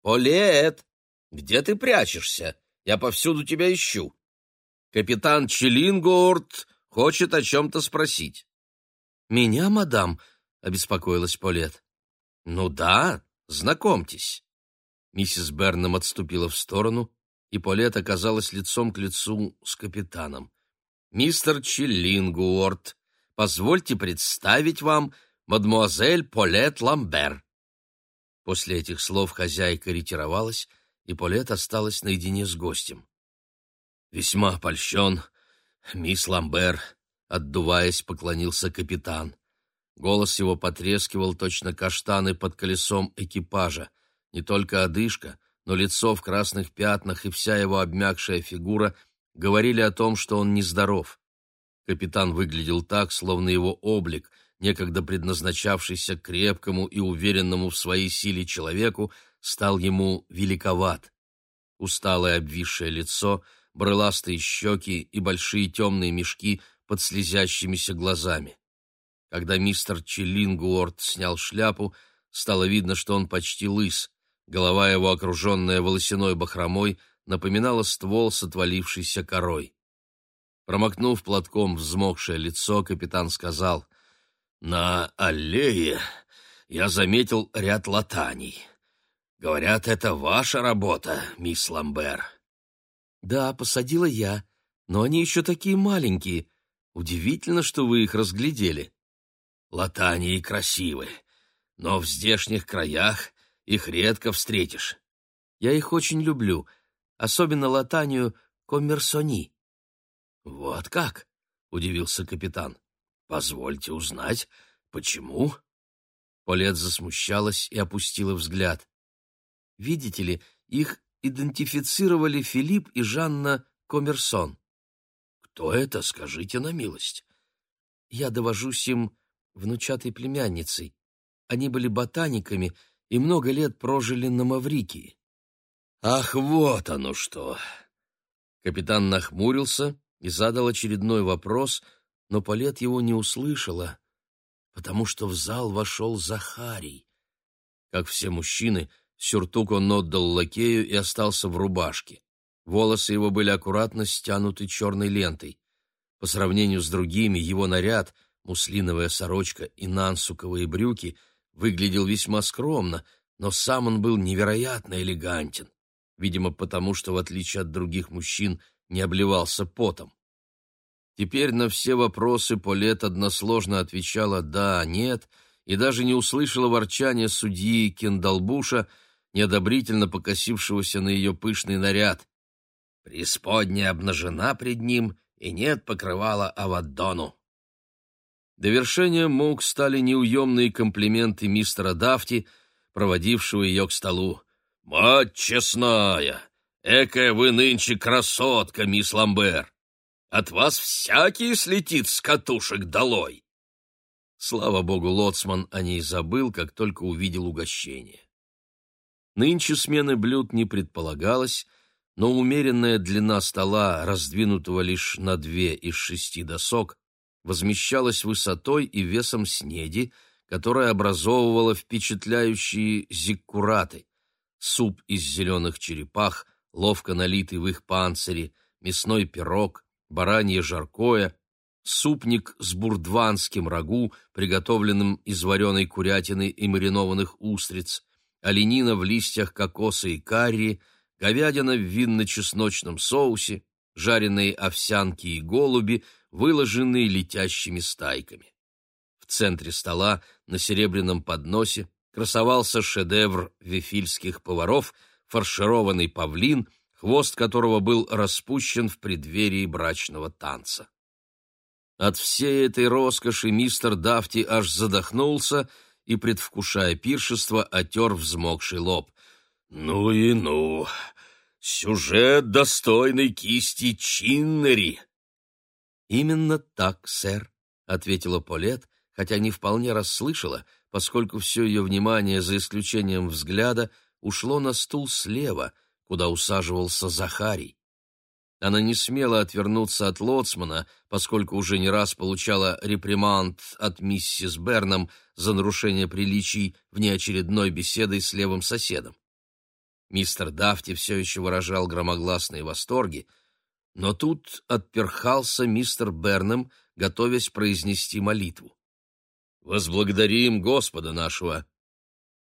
«Полет! Где ты прячешься? Я повсюду тебя ищу. Капитан Челингорд хочет о чем-то спросить». «Меня, мадам?» — обеспокоилась Полет. «Ну да, знакомьтесь». Миссис Бернам отступила в сторону, и Полет оказалась лицом к лицу с капитаном. «Мистер Челлингуорт, позвольте представить вам мадмуазель Полет Ламбер». После этих слов хозяйка ретировалась, и Полет осталась наедине с гостем. «Весьма польщен, мисс Ламбер», — отдуваясь, поклонился капитан. Голос его потрескивал точно каштаны под колесом экипажа. Не только одышка, но лицо в красных пятнах и вся его обмякшая фигура говорили о том, что он нездоров. Капитан выглядел так, словно его облик, некогда предназначавшийся крепкому и уверенному в своей силе человеку, стал ему великоват. Усталое обвисшее лицо, брыластые щеки и большие темные мешки под слезящимися глазами. Когда мистер Челлингуорт снял шляпу, стало видно, что он почти лыс. Голова его, окруженная волосяной бахромой, напоминала ствол с отвалившейся корой. Промокнув платком взмокшее лицо, капитан сказал, «На аллее я заметил ряд латаний. Говорят, это ваша работа, мисс Ламбер». «Да, посадила я, но они еще такие маленькие. Удивительно, что вы их разглядели». «Латании красивы, но в здешних краях их редко встретишь. Я их очень люблю, особенно латанию коммерсони. Вот как? удивился капитан. Позвольте узнать, почему? Полет засмущалась и опустила взгляд. Видите ли, их идентифицировали Филипп и Жанна Коммерсон. Кто это, скажите на милость? Я довожусь им внучатой племянницей. Они были ботаниками и много лет прожили на Маврикии. Ах, вот оно что! Капитан нахмурился и задал очередной вопрос, но Палет его не услышала, потому что в зал вошел Захарий. Как все мужчины, сюртук он отдал лакею и остался в рубашке. Волосы его были аккуратно стянуты черной лентой. По сравнению с другими, его наряд, муслиновая сорочка и нансуковые брюки — выглядел весьма скромно, но сам он был невероятно элегантен, видимо, потому что, в отличие от других мужчин, не обливался потом. Теперь на все вопросы Полет односложно отвечала «да», «нет», и даже не услышала ворчания судьи Кендалбуша, неодобрительно покосившегося на ее пышный наряд. «Преисподняя обнажена пред ним, и нет покрывала Аваддону». Довершением мук стали неуемные комплименты мистера Дафти, проводившего ее к столу. «Мать честная! Экая вы нынче красотка, мисс Ламбер! От вас всякий слетит с катушек долой!» Слава богу, лоцман о ней забыл, как только увидел угощение. Нынче смены блюд не предполагалось, но умеренная длина стола, раздвинутого лишь на две из шести досок, возмещалась высотой и весом снеди, которая образовывала впечатляющие зиккураты. Суп из зеленых черепах, ловко налитый в их панцире, мясной пирог, баранье жаркое, супник с бурдванским рагу, приготовленным из вареной курятины и маринованных устриц, оленина в листьях кокоса и карри, говядина в винно-чесночном соусе, жареные овсянки и голуби, выложенные летящими стайками. В центре стола на серебряном подносе красовался шедевр вифильских поваров, фаршированный павлин, хвост которого был распущен в преддверии брачного танца. От всей этой роскоши мистер Дафти аж задохнулся и, предвкушая пиршество, отер взмокший лоб. «Ну и ну! Сюжет, достойный кисти Чиннери!» «Именно так, сэр», — ответила Полет, хотя не вполне расслышала, поскольку все ее внимание, за исключением взгляда, ушло на стул слева, куда усаживался Захарий. Она не смела отвернуться от лоцмана, поскольку уже не раз получала реприманд от миссис Бернам за нарушение приличий внеочередной беседой с левым соседом. Мистер Дафти все еще выражал громогласные восторги, но тут отперхался мистер Бернам, готовясь произнести молитву. «Возблагодарим Господа нашего!»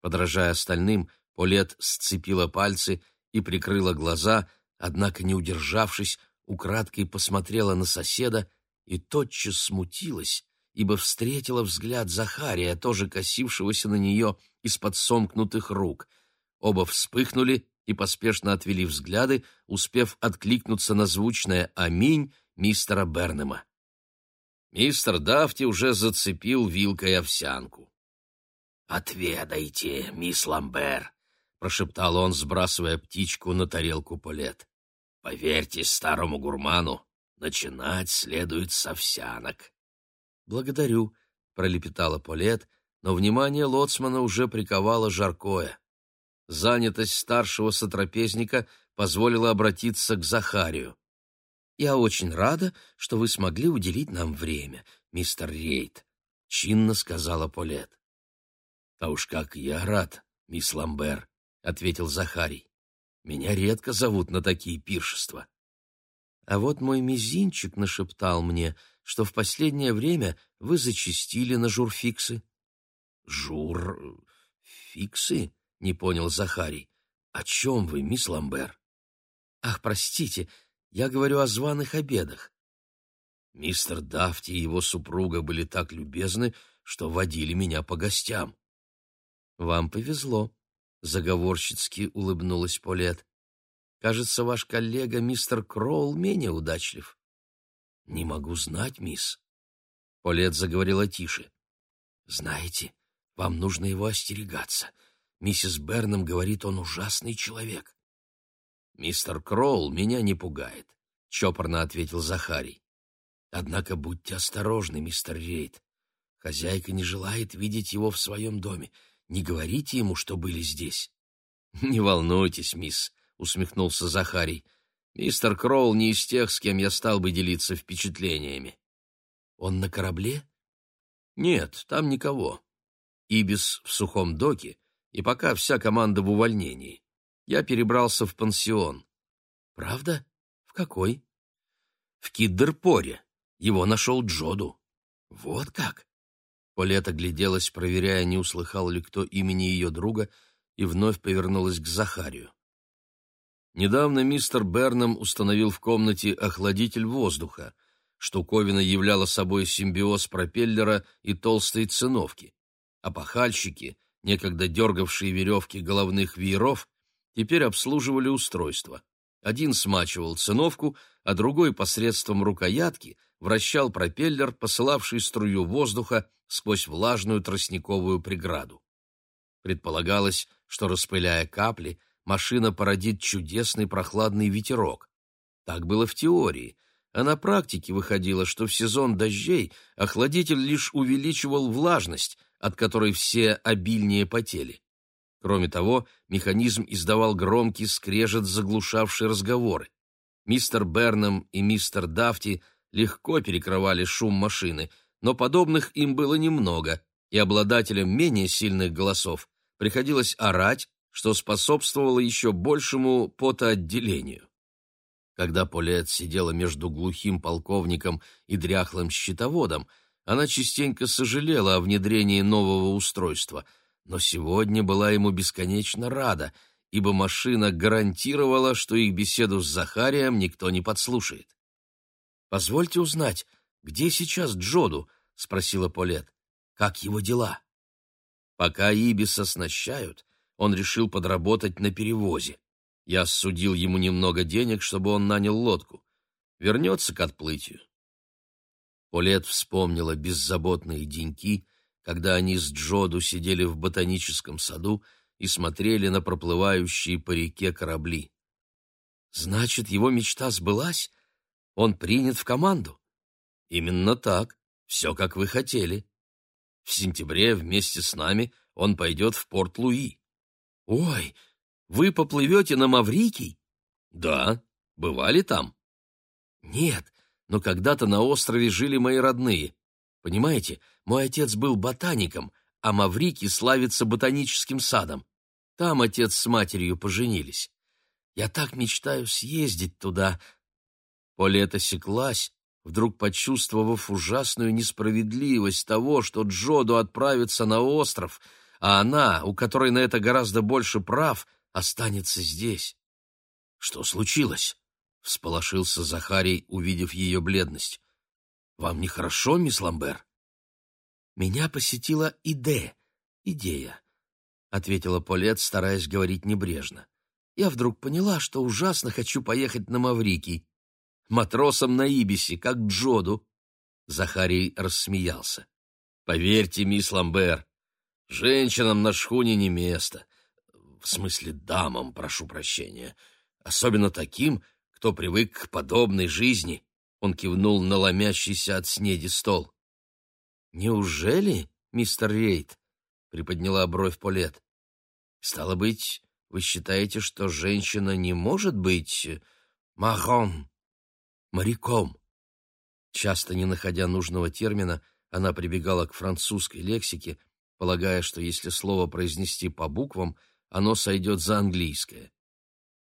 Подражая остальным, Полет сцепила пальцы и прикрыла глаза — однако, не удержавшись, украдкой посмотрела на соседа и тотчас смутилась, ибо встретила взгляд Захария, тоже косившегося на нее из-под сомкнутых рук. Оба вспыхнули и поспешно отвели взгляды, успев откликнуться на звучное «Аминь» мистера Бернема. Мистер Дафти уже зацепил вилкой овсянку. «Отведайте, мисс Ламбер», — прошептал он, сбрасывая птичку на тарелку полет. Поверьте старому гурману, начинать следует с овсянок. Благодарю, пролепетала Полет, но внимание лоцмана уже приковало жаркое. Занятость старшего сотрапезника позволила обратиться к Захарию. «Я очень рада, что вы смогли уделить нам время, мистер Рейд», — чинно сказала Полет. «А уж как я рад, мисс Ламбер», — ответил Захарий. Меня редко зовут на такие пиршества. А вот мой мизинчик нашептал мне, что в последнее время вы зачастили на журфиксы. Жур... фиксы? Не понял Захарий. О чем вы, мисс Ламбер? Ах, простите, я говорю о званых обедах. Мистер Дафти и его супруга были так любезны, что водили меня по гостям. Вам повезло, заговорщицки улыбнулась Полет. Кажется, ваш коллега мистер Кроул менее удачлив. Не могу знать, мисс. Полет заговорила тише. Знаете, вам нужно его остерегаться. Миссис Бернам говорит, он ужасный человек. Мистер Кроул меня не пугает, чопорно ответил Захарий. Однако будьте осторожны, мистер Рейд. Хозяйка не желает видеть его в своем доме не говорите ему, что были здесь. (laughs) Не волнуйтесь, мисс, усмехнулся Захарий. Мистер Кроул не из тех, с кем я стал бы делиться впечатлениями. Он на корабле? Нет, там никого. Ибис в сухом доке, и пока вся команда в увольнении. Я перебрался в пансион. Правда? В какой? В Киддерпоре. Его нашел Джоду. Вот как? Полет огляделась, проверяя, не услыхал ли кто имени ее друга, и вновь повернулась к Захарию. Недавно мистер Бернам установил в комнате охладитель воздуха. Штуковина являла собой симбиоз пропеллера и толстой циновки. А пахальщики, некогда дергавшие веревки головных вееров, теперь обслуживали устройство. Один смачивал циновку, а другой посредством рукоятки вращал пропеллер, посылавший струю воздуха сквозь влажную тростниковую преграду. Предполагалось, что, распыляя капли, машина породит чудесный прохладный ветерок. Так было в теории, а на практике выходило, что в сезон дождей охладитель лишь увеличивал влажность, от которой все обильнее потели. Кроме того, механизм издавал громкий скрежет, заглушавший разговоры. Мистер Бернам и мистер Дафти легко перекрывали шум машины, но подобных им было немного, и обладателям менее сильных голосов приходилось орать, что способствовало еще большему потоотделению. Когда Полет сидела между глухим полковником и дряхлым счетоводом, она частенько сожалела о внедрении нового устройства, но сегодня была ему бесконечно рада, ибо машина гарантировала, что их беседу с Захарием никто не подслушает. «Позвольте узнать, где сейчас Джоду?» — спросила Полет. «Как его дела?» Пока Ибиса оснащают, он решил подработать на перевозе. Я судил ему немного денег, чтобы он нанял лодку. Вернется к отплытию. Полет вспомнила беззаботные деньки, когда они с Джоду сидели в ботаническом саду и смотрели на проплывающие по реке корабли. Значит, его мечта сбылась? Он принят в команду? Именно так. Все, как вы хотели. В сентябре вместе с нами он пойдет в Порт-Луи. Ой, вы поплывете на Маврикий? Да. Бывали там? Нет, но когда-то на острове жили мои родные. Понимаете, мой отец был ботаником, а Маврикий славится ботаническим садом. Там отец с матерью поженились. Я так мечтаю съездить туда. Полета секлась, вдруг почувствовав ужасную несправедливость того, что Джоду отправится на остров, а она, у которой на это гораздо больше прав, останется здесь. Что случилось? — всполошился Захарий, увидев ее бледность. «Вам нехорошо, мисс Ламбер?» «Меня посетила идея, идея», — ответила Полет, стараясь говорить небрежно. «Я вдруг поняла, что ужасно хочу поехать на Маврикий. Матросом на Ибисе, как Джоду». Захарий рассмеялся. «Поверьте, мисс Ламбер, женщинам на шхуне не место. В смысле, дамам, прошу прощения. Особенно таким, кто привык к подобной жизни, он кивнул на ломящийся от снеди стол. «Неужели, мистер Рейд?» — приподняла бровь Полет. «Стало быть, вы считаете, что женщина не может быть э, марон, моряком?» Часто не находя нужного термина, она прибегала к французской лексике, полагая, что если слово произнести по буквам, оно сойдет за английское.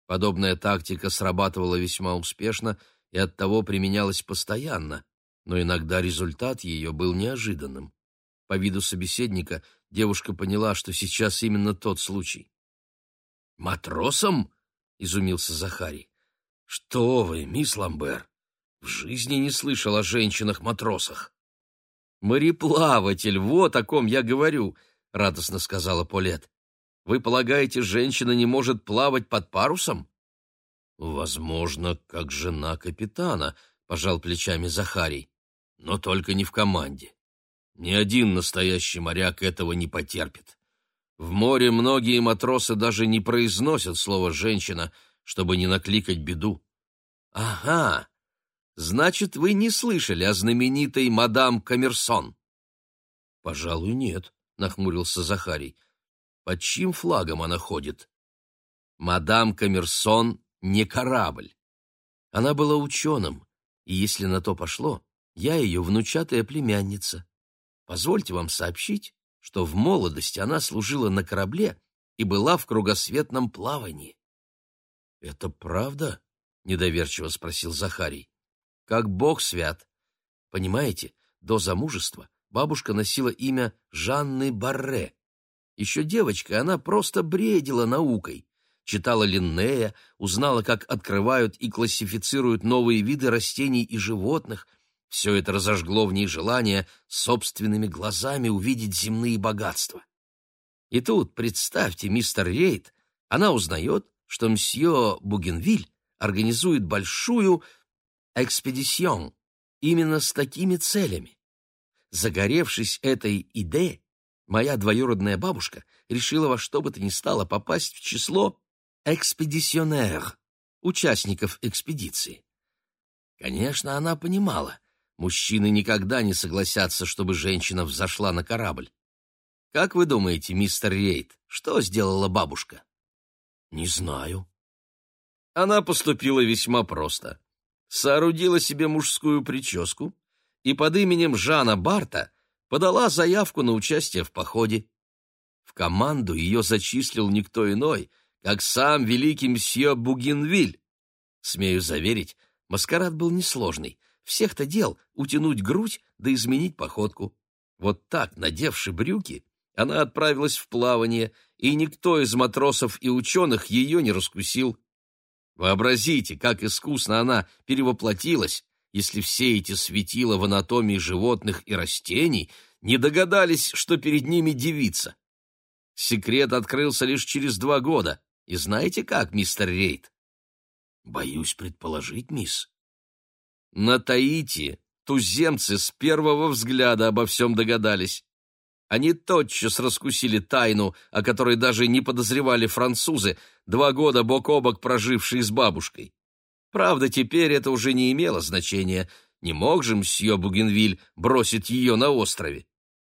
Подобная тактика срабатывала весьма успешно и оттого применялась постоянно, но иногда результат ее был неожиданным. По виду собеседника девушка поняла, что сейчас именно тот случай. «Матросом?» — изумился Захарий. «Что вы, мисс Ламбер, в жизни не слышал о женщинах-матросах». «Мореплаватель, вот о ком я говорю», — радостно сказала Полет. Вы полагаете, женщина не может плавать под парусом? Возможно, как жена капитана, пожал плечами Захарий, но только не в команде. Ни один настоящий моряк этого не потерпит. В море многие матросы даже не произносят слово «женщина», чтобы не накликать беду. Ага, значит, вы не слышали о знаменитой мадам Камерсон? Пожалуй, нет, нахмурился Захарий. Под чьим флагом она ходит? Мадам Камерсон не корабль. Она была ученым, и если на то пошло, я ее внучатая племянница. Позвольте вам сообщить, что в молодости она служила на корабле и была в кругосветном плавании. — Это правда? — недоверчиво спросил Захарий. — Как бог свят. Понимаете, до замужества бабушка носила имя Жанны Барре, еще девочкой она просто бредила наукой. Читала Линнея, узнала, как открывают и классифицируют новые виды растений и животных. Все это разожгло в ней желание собственными глазами увидеть земные богатства. И тут, представьте, мистер Рейд, она узнает, что мсье Бугенвиль организует большую экспедицион именно с такими целями. Загоревшись этой идеей, моя двоюродная бабушка решила во что бы то ни стало попасть в число экспедиционер, участников экспедиции. Конечно, она понимала, мужчины никогда не согласятся, чтобы женщина взошла на корабль. Как вы думаете, мистер Рейд, что сделала бабушка? Не знаю. Она поступила весьма просто. Соорудила себе мужскую прическу и под именем Жана Барта подала заявку на участие в походе. В команду ее зачислил никто иной, как сам великий мсье Бугенвиль. Смею заверить, маскарад был несложный. Всех-то дел утянуть грудь да изменить походку. Вот так, надевши брюки, она отправилась в плавание, и никто из матросов и ученых ее не раскусил. Вообразите, как искусно она перевоплотилась, если все эти светила в анатомии животных и растений не догадались, что перед ними девица. Секрет открылся лишь через два года. И знаете как, мистер Рейд? Боюсь предположить, мисс. На Таити туземцы с первого взгляда обо всем догадались. Они тотчас раскусили тайну, о которой даже не подозревали французы, два года бок о бок прожившие с бабушкой. Правда, теперь это уже не имело значения. Не мог же мсье Бугенвиль бросить ее на острове.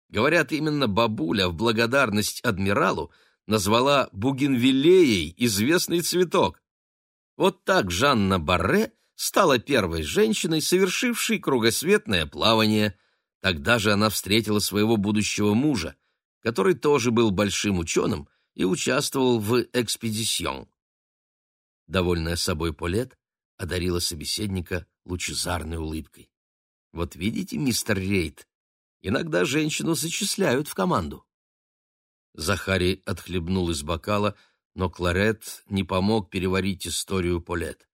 Говорят, именно бабуля в благодарность адмиралу назвала Бугенвиллеей известный цветок. Вот так Жанна Барре стала первой женщиной, совершившей кругосветное плавание – Тогда же она встретила своего будущего мужа, который тоже был большим ученым и участвовал в экспедицион. Довольная собой Полет одарила собеседника лучезарной улыбкой. «Вот видите, мистер Рейд, иногда женщину зачисляют в команду». Захарий отхлебнул из бокала, но Кларет не помог переварить историю Полет.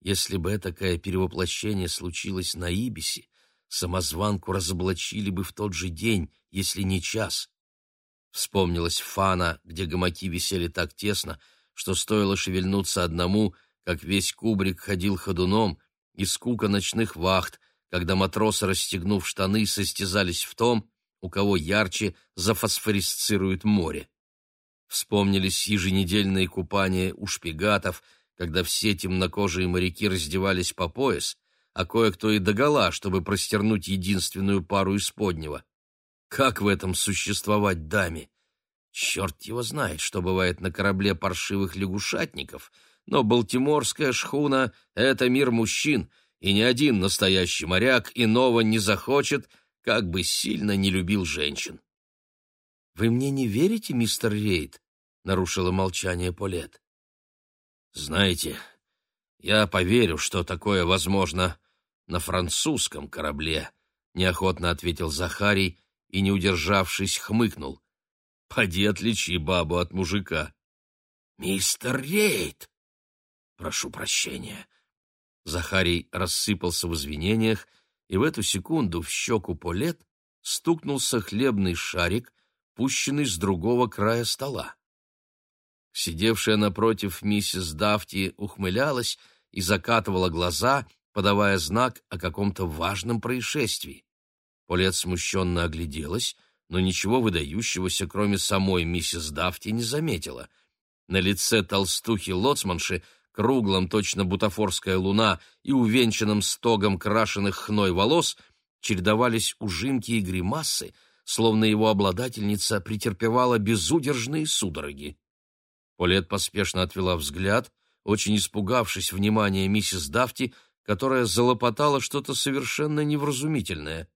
Если бы такое перевоплощение случилось на Ибисе, самозванку разоблачили бы в тот же день, если не час. Вспомнилась фана, где гамаки висели так тесно, что стоило шевельнуться одному, как весь кубрик ходил ходуном, и скука ночных вахт, когда матросы, расстегнув штаны, состязались в том, у кого ярче зафосфорисцирует море. Вспомнились еженедельные купания у шпигатов, когда все темнокожие моряки раздевались по пояс, а кое-кто и догола, чтобы простернуть единственную пару исподнего. Как в этом существовать даме? Черт его знает, что бывает на корабле паршивых лягушатников, но Балтиморская шхуна — это мир мужчин, и ни один настоящий моряк иного не захочет, как бы сильно не любил женщин. — Вы мне не верите, мистер Рейд? — нарушила молчание Полет. — Знаете, я поверю, что такое возможно на французском корабле, неохотно ответил Захарий и, не удержавшись, хмыкнул. Поди отличи бабу от мужика. Мистер Рейд! Прошу прощения. Захарий рассыпался в извинениях, и в эту секунду в щеку Полет стукнулся хлебный шарик, пущенный с другого края стола. Сидевшая напротив миссис Дафти ухмылялась и закатывала глаза, подавая знак о каком-то важном происшествии. Полет смущенно огляделась, но ничего выдающегося, кроме самой миссис Дафти, не заметила. На лице толстухи-лоцманши, круглом точно бутафорская луна и увенчанном стогом крашеных хной волос, чередовались ужимки и гримасы, словно его обладательница претерпевала безудержные судороги. Полет поспешно отвела взгляд, очень испугавшись внимания миссис Дафти, которая залопотала что-то совершенно невразумительное.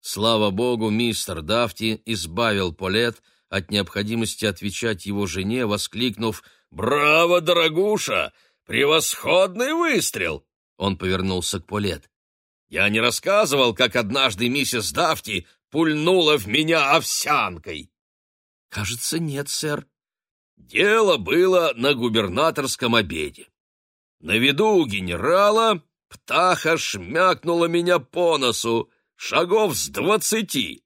Слава богу, мистер Дафти избавил Полет от необходимости отвечать его жене, воскликнув «Браво, дорогуша! Превосходный выстрел!» Он повернулся к Полет. «Я не рассказывал, как однажды миссис Дафти пульнула в меня овсянкой!» «Кажется, нет, сэр», Дело было на губернаторском обеде. На виду у генерала птаха шмякнула меня по носу, шагов с двадцати.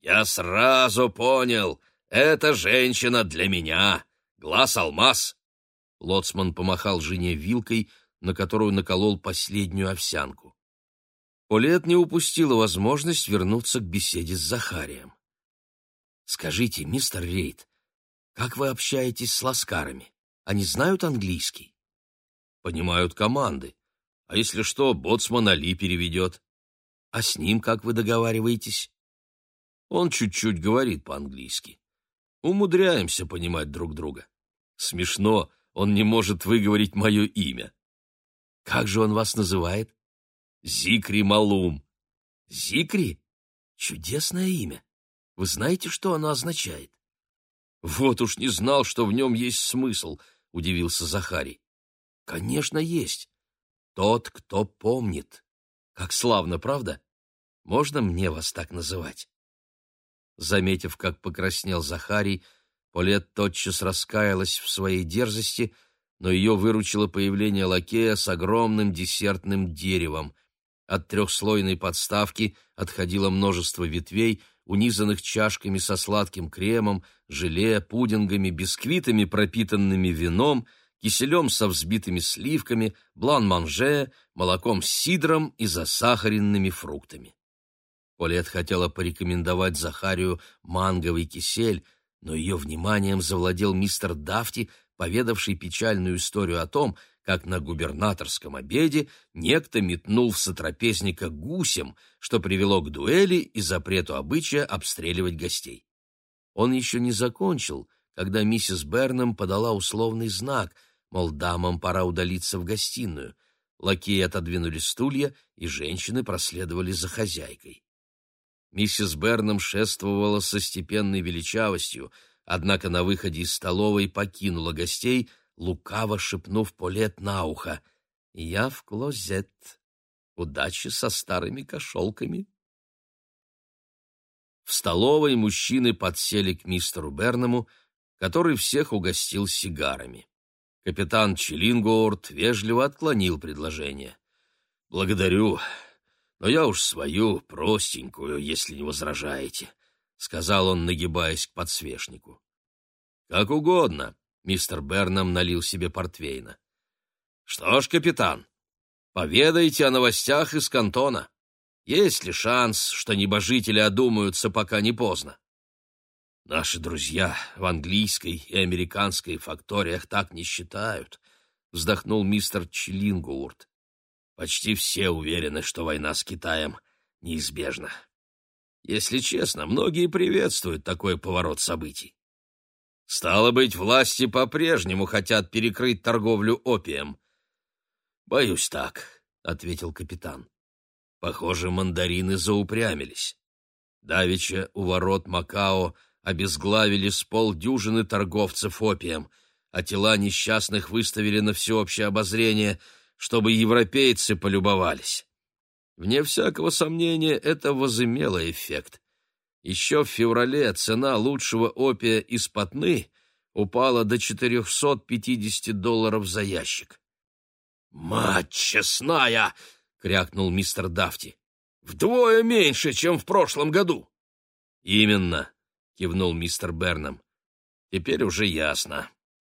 Я сразу понял, эта женщина для меня, глаз-алмаз. Лоцман помахал жене вилкой, на которую наколол последнюю овсянку. Полет не упустила возможность вернуться к беседе с Захарием. «Скажите, мистер Рейд, как вы общаетесь с ласкарами? Они знают английский? Понимают команды. А если что, боцман Али переведет. А с ним как вы договариваетесь? Он чуть-чуть говорит по-английски. Умудряемся понимать друг друга. Смешно, он не может выговорить мое имя. Как же он вас называет? Зикри Малум. Зикри? Чудесное имя. Вы знаете, что оно означает? Вот уж не знал, что в нем есть смысл, удивился Захарий. Конечно, есть. Тот, кто помнит. Как славно, правда? Можно мне вас так называть? Заметив, как покраснел Захарий, Полет тотчас раскаялась в своей дерзости, но ее выручило появление лакея с огромным десертным деревом. От трехслойной подставки отходило множество ветвей, унизанных чашками со сладким кремом, желе, пудингами, бисквитами, пропитанными вином, киселем со взбитыми сливками, блан-манже, молоком с сидром и засахаренными фруктами. Полет хотела порекомендовать Захарию манговый кисель, но ее вниманием завладел мистер Дафти, поведавший печальную историю о том, как на губернаторском обеде некто метнул в сотрапезника гусем, что привело к дуэли и запрету обычая обстреливать гостей. Он еще не закончил, когда миссис Бернам подала условный знак, мол, дамам пора удалиться в гостиную. Лакеи отодвинули стулья, и женщины проследовали за хозяйкой. Миссис Бернам шествовала со степенной величавостью, однако на выходе из столовой покинула гостей, лукаво шепнув Полет на ухо. «Я в клозет. Удачи со старыми кошелками». В столовой мужчины подсели к мистеру Бернаму, который всех угостил сигарами. Капитан Челингоурт вежливо отклонил предложение. «Благодарю, но я уж свою, простенькую, если не возражаете», — сказал он, нагибаясь к подсвечнику. «Как угодно», — мистер Бернам налил себе портвейна. «Что ж, капитан, поведайте о новостях из кантона. Есть ли шанс, что небожители одумаются, пока не поздно?» «Наши друзья в английской и американской факториях так не считают», — вздохнул мистер Чиллингуурт. Почти все уверены, что война с Китаем неизбежна. Если честно, многие приветствуют такой поворот событий. Стало быть, власти по-прежнему хотят перекрыть торговлю опием. Боюсь так, ответил капитан. Похоже, мандарины заупрямились. Давича у ворот Макао обезглавили с полдюжины торговцев опием, а тела несчастных выставили на всеобщее обозрение — чтобы европейцы полюбовались. Вне всякого сомнения, это возымело эффект. Еще в феврале цена лучшего опия из Патны упала до 450 долларов за ящик. «Мать честная!» — крякнул мистер Дафти. «Вдвое меньше, чем в прошлом году!» «Именно!» — кивнул мистер Бернам. «Теперь уже ясно.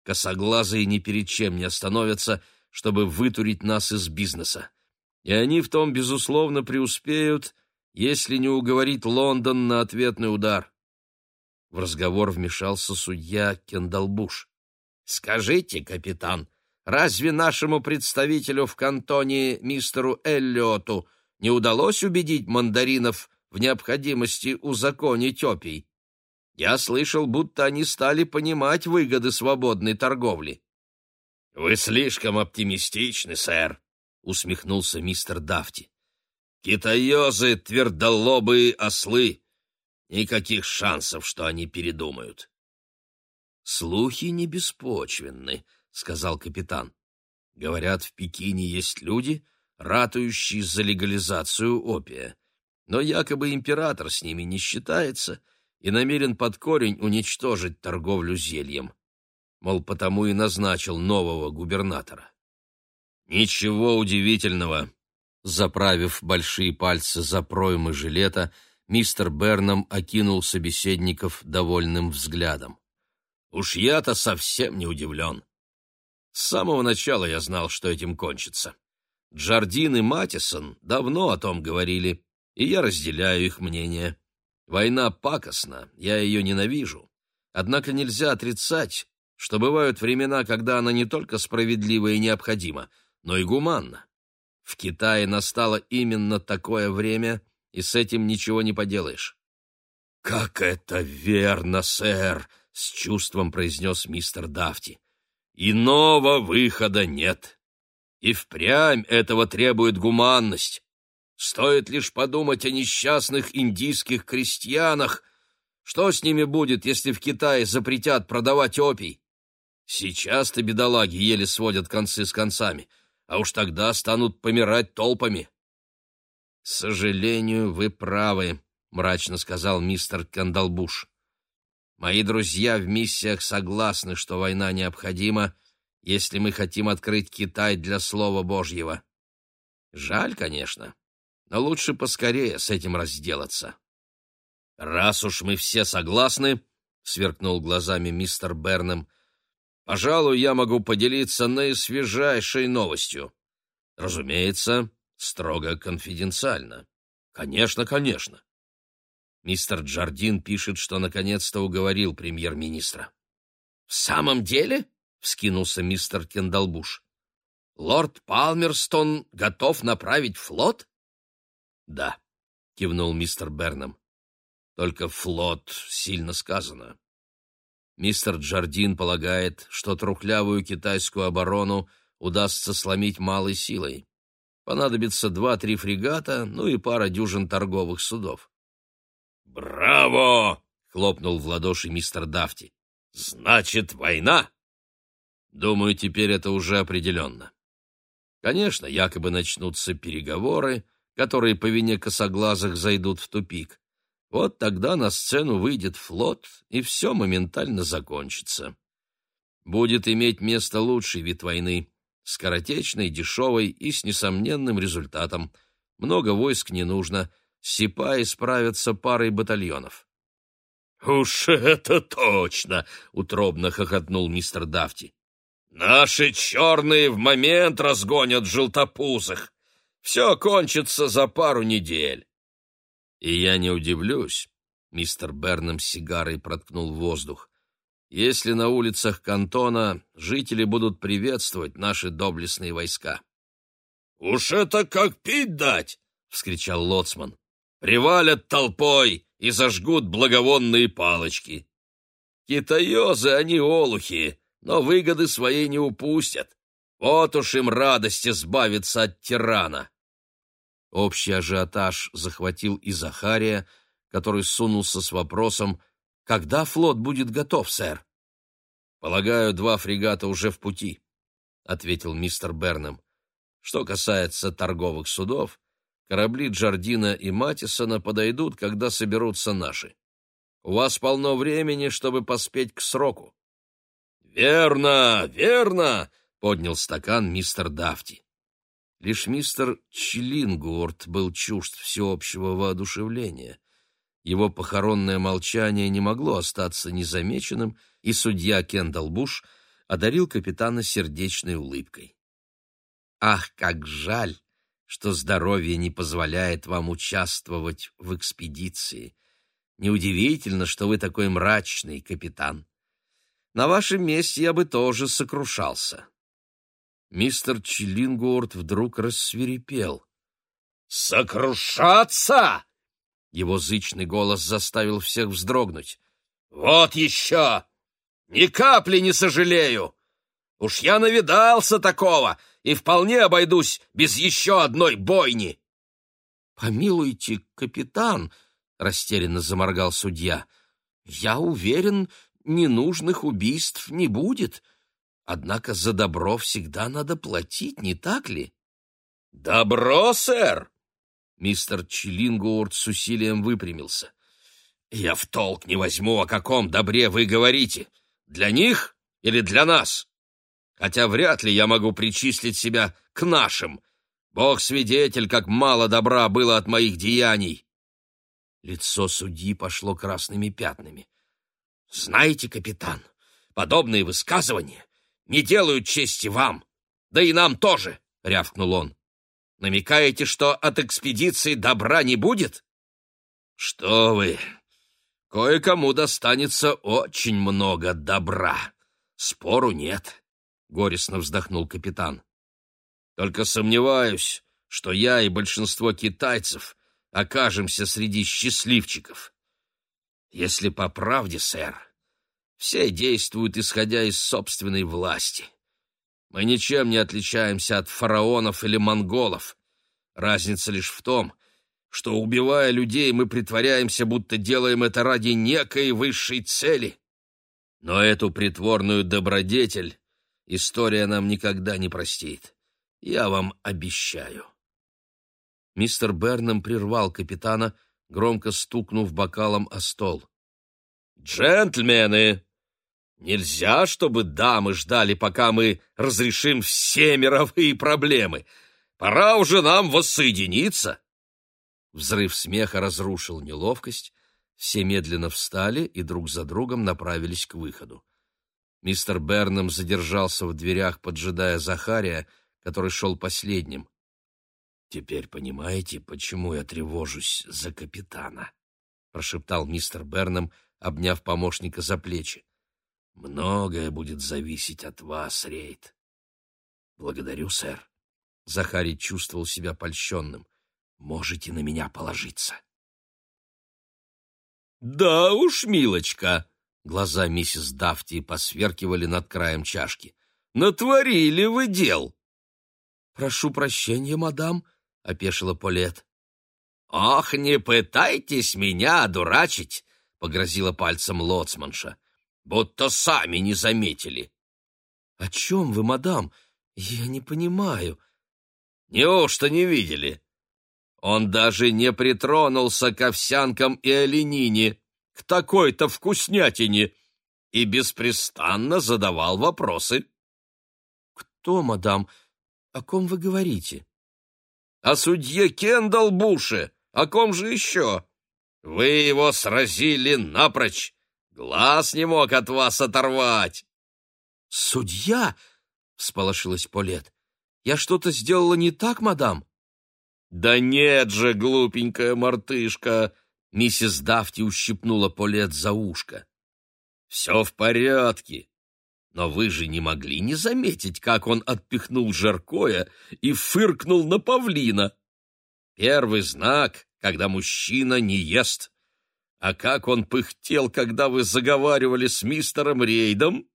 Косоглазые ни перед чем не остановятся, — чтобы вытурить нас из бизнеса. И они в том, безусловно, преуспеют, если не уговорить Лондон на ответный удар. В разговор вмешался судья Кендалбуш. «Скажите, капитан, разве нашему представителю в кантоне мистеру Эллиоту не удалось убедить мандаринов в необходимости узаконить опий? Я слышал, будто они стали понимать выгоды свободной торговли». «Вы слишком оптимистичны, сэр», — усмехнулся мистер Дафти. «Китаёзы — твердолобые ослы. Никаких шансов, что они передумают». «Слухи не беспочвенны», — сказал капитан. «Говорят, в Пекине есть люди, ратующие за легализацию опия. Но якобы император с ними не считается и намерен под корень уничтожить торговлю зельем мол, потому и назначил нового губернатора. Ничего удивительного. Заправив большие пальцы за проймы жилета, мистер Бернам окинул собеседников довольным взглядом. Уж я-то совсем не удивлен. С самого начала я знал, что этим кончится. Джардин и Матисон давно о том говорили, и я разделяю их мнение. Война пакостна, я ее ненавижу. Однако нельзя отрицать, что бывают времена, когда она не только справедлива и необходима, но и гуманна. В Китае настало именно такое время, и с этим ничего не поделаешь. «Как это верно, сэр!» — с чувством произнес мистер Дафти. «Иного выхода нет. И впрямь этого требует гуманность. Стоит лишь подумать о несчастных индийских крестьянах. Что с ними будет, если в Китае запретят продавать опий? Сейчас-то бедолаги еле сводят концы с концами, а уж тогда станут помирать толпами. — К сожалению, вы правы, — мрачно сказал мистер Кандалбуш. — Мои друзья в миссиях согласны, что война необходима, если мы хотим открыть Китай для Слова Божьего. Жаль, конечно, но лучше поскорее с этим разделаться. — Раз уж мы все согласны, — сверкнул глазами мистер Бернем, — Пожалуй, я могу поделиться наисвежайшей новостью. Разумеется, строго конфиденциально. Конечно, конечно. Мистер Джардин пишет, что наконец-то уговорил премьер-министра. «В самом деле?» — вскинулся мистер Кендалбуш. «Лорд Палмерстон готов направить флот?» «Да», — кивнул мистер Бернам. «Только флот сильно сказано. Мистер Джардин полагает, что трухлявую китайскую оборону удастся сломить малой силой. Понадобится два-три фрегата, ну и пара дюжин торговых судов. «Браво!» — хлопнул в ладоши мистер Дафти. «Значит, война?» Думаю, теперь это уже определенно. Конечно, якобы начнутся переговоры, которые по вине косоглазых зайдут в тупик. Вот тогда на сцену выйдет флот, и все моментально закончится. Будет иметь место лучший вид войны, скоротечный, дешевый и с несомненным результатом. Много войск не нужно, сипаи справятся парой батальонов. «Уж это точно!» — утробно хохотнул мистер Дафти. «Наши черные в момент разгонят желтопузых. Все кончится за пару недель. И я не удивлюсь, мистер Бернам сигарой проткнул воздух, если на улицах Кантона жители будут приветствовать наши доблестные войска. «Уж это как пить дать!» — вскричал лоцман. «Привалят толпой и зажгут благовонные палочки. Китаёзы они олухи, но выгоды своей не упустят. Вот уж им радость избавиться от тирана!» Общий ажиотаж захватил и Захария, который сунулся с вопросом «Когда флот будет готов, сэр?» «Полагаю, два фрегата уже в пути», — ответил мистер Бернем. «Что касается торговых судов, корабли Джардина и Матисона подойдут, когда соберутся наши. У вас полно времени, чтобы поспеть к сроку». «Верно, верно!» — поднял стакан мистер Дафти. Лишь мистер Чиллингуорт был чужд всеобщего воодушевления. Его похоронное молчание не могло остаться незамеченным, и судья Кендалл Буш одарил капитана сердечной улыбкой. «Ах, как жаль, что здоровье не позволяет вам участвовать в экспедиции. Неудивительно, что вы такой мрачный, капитан. На вашем месте я бы тоже сокрушался мистер Чиллингуорт вдруг рассверепел. «Сокрушаться!» Его зычный голос заставил всех вздрогнуть. «Вот еще! Ни капли не сожалею! Уж я навидался такого и вполне обойдусь без еще одной бойни!» «Помилуйте, капитан!» — растерянно заморгал судья. «Я уверен, ненужных убийств не будет. Однако за добро всегда надо платить, не так ли? Добро, сэр! Мистер Чиллингуорд с усилием выпрямился. Я в толк не возьму, о каком добре вы говорите. Для них или для нас? Хотя вряд ли я могу причислить себя к нашим. Бог свидетель, как мало добра было от моих деяний. Лицо судьи пошло красными пятнами. Знаете, капитан, подобные высказывания не делают чести вам, да и нам тоже, — рявкнул он. Намекаете, что от экспедиции добра не будет? Что вы, кое-кому достанется очень много добра. Спору нет, — горестно вздохнул капитан. Только сомневаюсь, что я и большинство китайцев окажемся среди счастливчиков. Если по правде, сэр, все действуют, исходя из собственной власти. Мы ничем не отличаемся от фараонов или монголов. Разница лишь в том, что, убивая людей, мы притворяемся, будто делаем это ради некой высшей цели. Но эту притворную добродетель история нам никогда не простит. Я вам обещаю. Мистер Бернам прервал капитана, громко стукнув бокалом о стол. «Джентльмены!» Нельзя, чтобы дамы ждали, пока мы разрешим все мировые проблемы. Пора уже нам воссоединиться. Взрыв смеха разрушил неловкость. Все медленно встали и друг за другом направились к выходу. Мистер Бернам задержался в дверях, поджидая Захария, который шел последним. «Теперь понимаете, почему я тревожусь за капитана?» — прошептал мистер Бернам, обняв помощника за плечи. «Многое будет зависеть от вас, Рейд». «Благодарю, сэр». Захарий чувствовал себя польщенным. «Можете на меня положиться». «Да уж, милочка!» Глаза миссис Дафти посверкивали над краем чашки. «Натворили вы дел!» «Прошу прощения, мадам», — опешила Полет. «Ох, не пытайтесь меня одурачить!» — погрозила пальцем лоцманша. «Будто сами не заметили». «О чем вы, мадам? Я не понимаю». «Неужто не видели? Он даже не притронулся к овсянкам и оленине, к такой-то вкуснятине, и беспрестанно задавал вопросы. «Кто, мадам? О ком вы говорите?» «О судье Кендалл Буше. О ком же еще? Вы его сразили напрочь. Глаз не мог от вас оторвать». «Судья?» — всполошилась Полет. «Я что-то сделала не так, мадам?» «Да нет же, глупенькая мартышка!» Миссис Дафти ущипнула Полет за ушко. «Все в порядке. Но вы же не могли не заметить, как он отпихнул жаркое и фыркнул на павлина. Первый знак, когда мужчина не ест. А как он пыхтел, когда вы заговаривали с мистером Рейдом?»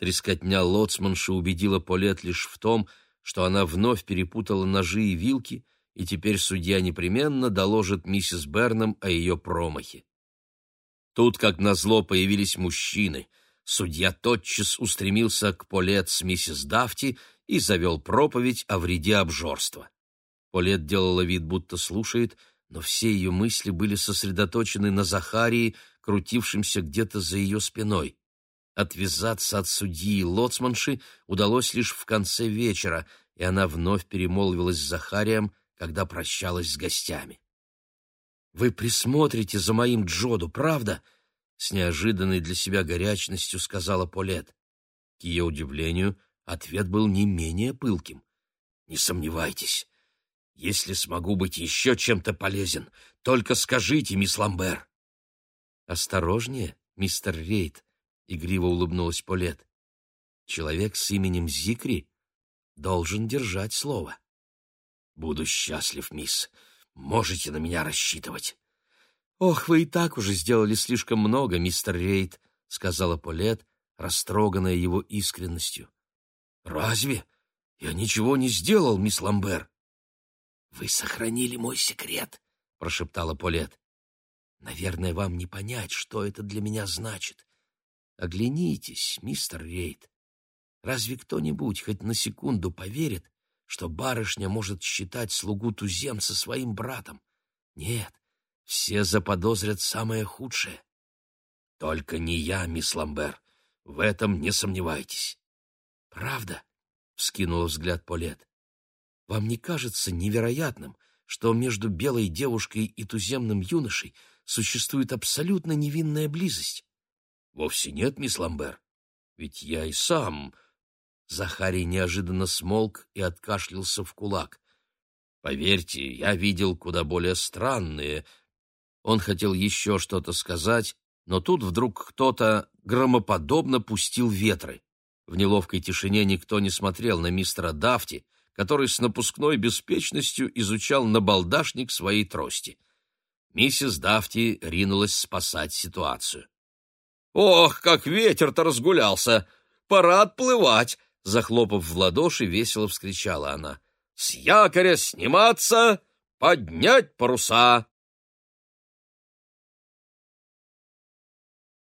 Трескотня лоцманша убедила Полет лишь в том, что она вновь перепутала ножи и вилки, и теперь судья непременно доложит миссис Бернам о ее промахе. Тут, как назло, появились мужчины. Судья тотчас устремился к Полет с миссис Дафти и завел проповедь о вреде обжорства. Полет делала вид, будто слушает, но все ее мысли были сосредоточены на Захарии, крутившемся где-то за ее спиной. Отвязаться от судьи и лоцманши удалось лишь в конце вечера, и она вновь перемолвилась с Захарием, когда прощалась с гостями. «Вы присмотрите за моим Джоду, правда?» — с неожиданной для себя горячностью сказала Полет. К ее удивлению, ответ был не менее пылким. «Не сомневайтесь. Если смогу быть еще чем-то полезен, только скажите, мисс Ламбер». «Осторожнее, мистер Рейд», игриво улыбнулась Полет. Человек с именем Зикри должен держать слово. Буду счастлив, мисс. Можете на меня рассчитывать. Ох, вы и так уже сделали слишком много, мистер Рейд, сказала Полет, растроганная его искренностью. Разве? Я ничего не сделал, мисс Ламбер. Вы сохранили мой секрет, прошептала Полет. Наверное, вам не понять, что это для меня значит. Оглянитесь, мистер Рейд. Разве кто-нибудь хоть на секунду поверит, что барышня может считать слугу туземца своим братом? Нет, все заподозрят самое худшее. Только не я, мисс Ламбер, в этом не сомневайтесь. Правда? — вскинула взгляд Полет. Вам не кажется невероятным, что между белой девушкой и туземным юношей существует абсолютно невинная близость? Вовсе нет, мисс Ламбер. Ведь я и сам... Захарий неожиданно смолк и откашлялся в кулак. Поверьте, я видел куда более странные... Он хотел еще что-то сказать, но тут вдруг кто-то громоподобно пустил ветры. В неловкой тишине никто не смотрел на мистера Дафти, который с напускной беспечностью изучал набалдашник своей трости. Миссис Дафти ринулась спасать ситуацию. «Ох, как ветер-то разгулялся! Пора отплывать!» Захлопав в ладоши, весело вскричала она. «С якоря сниматься! Поднять паруса!»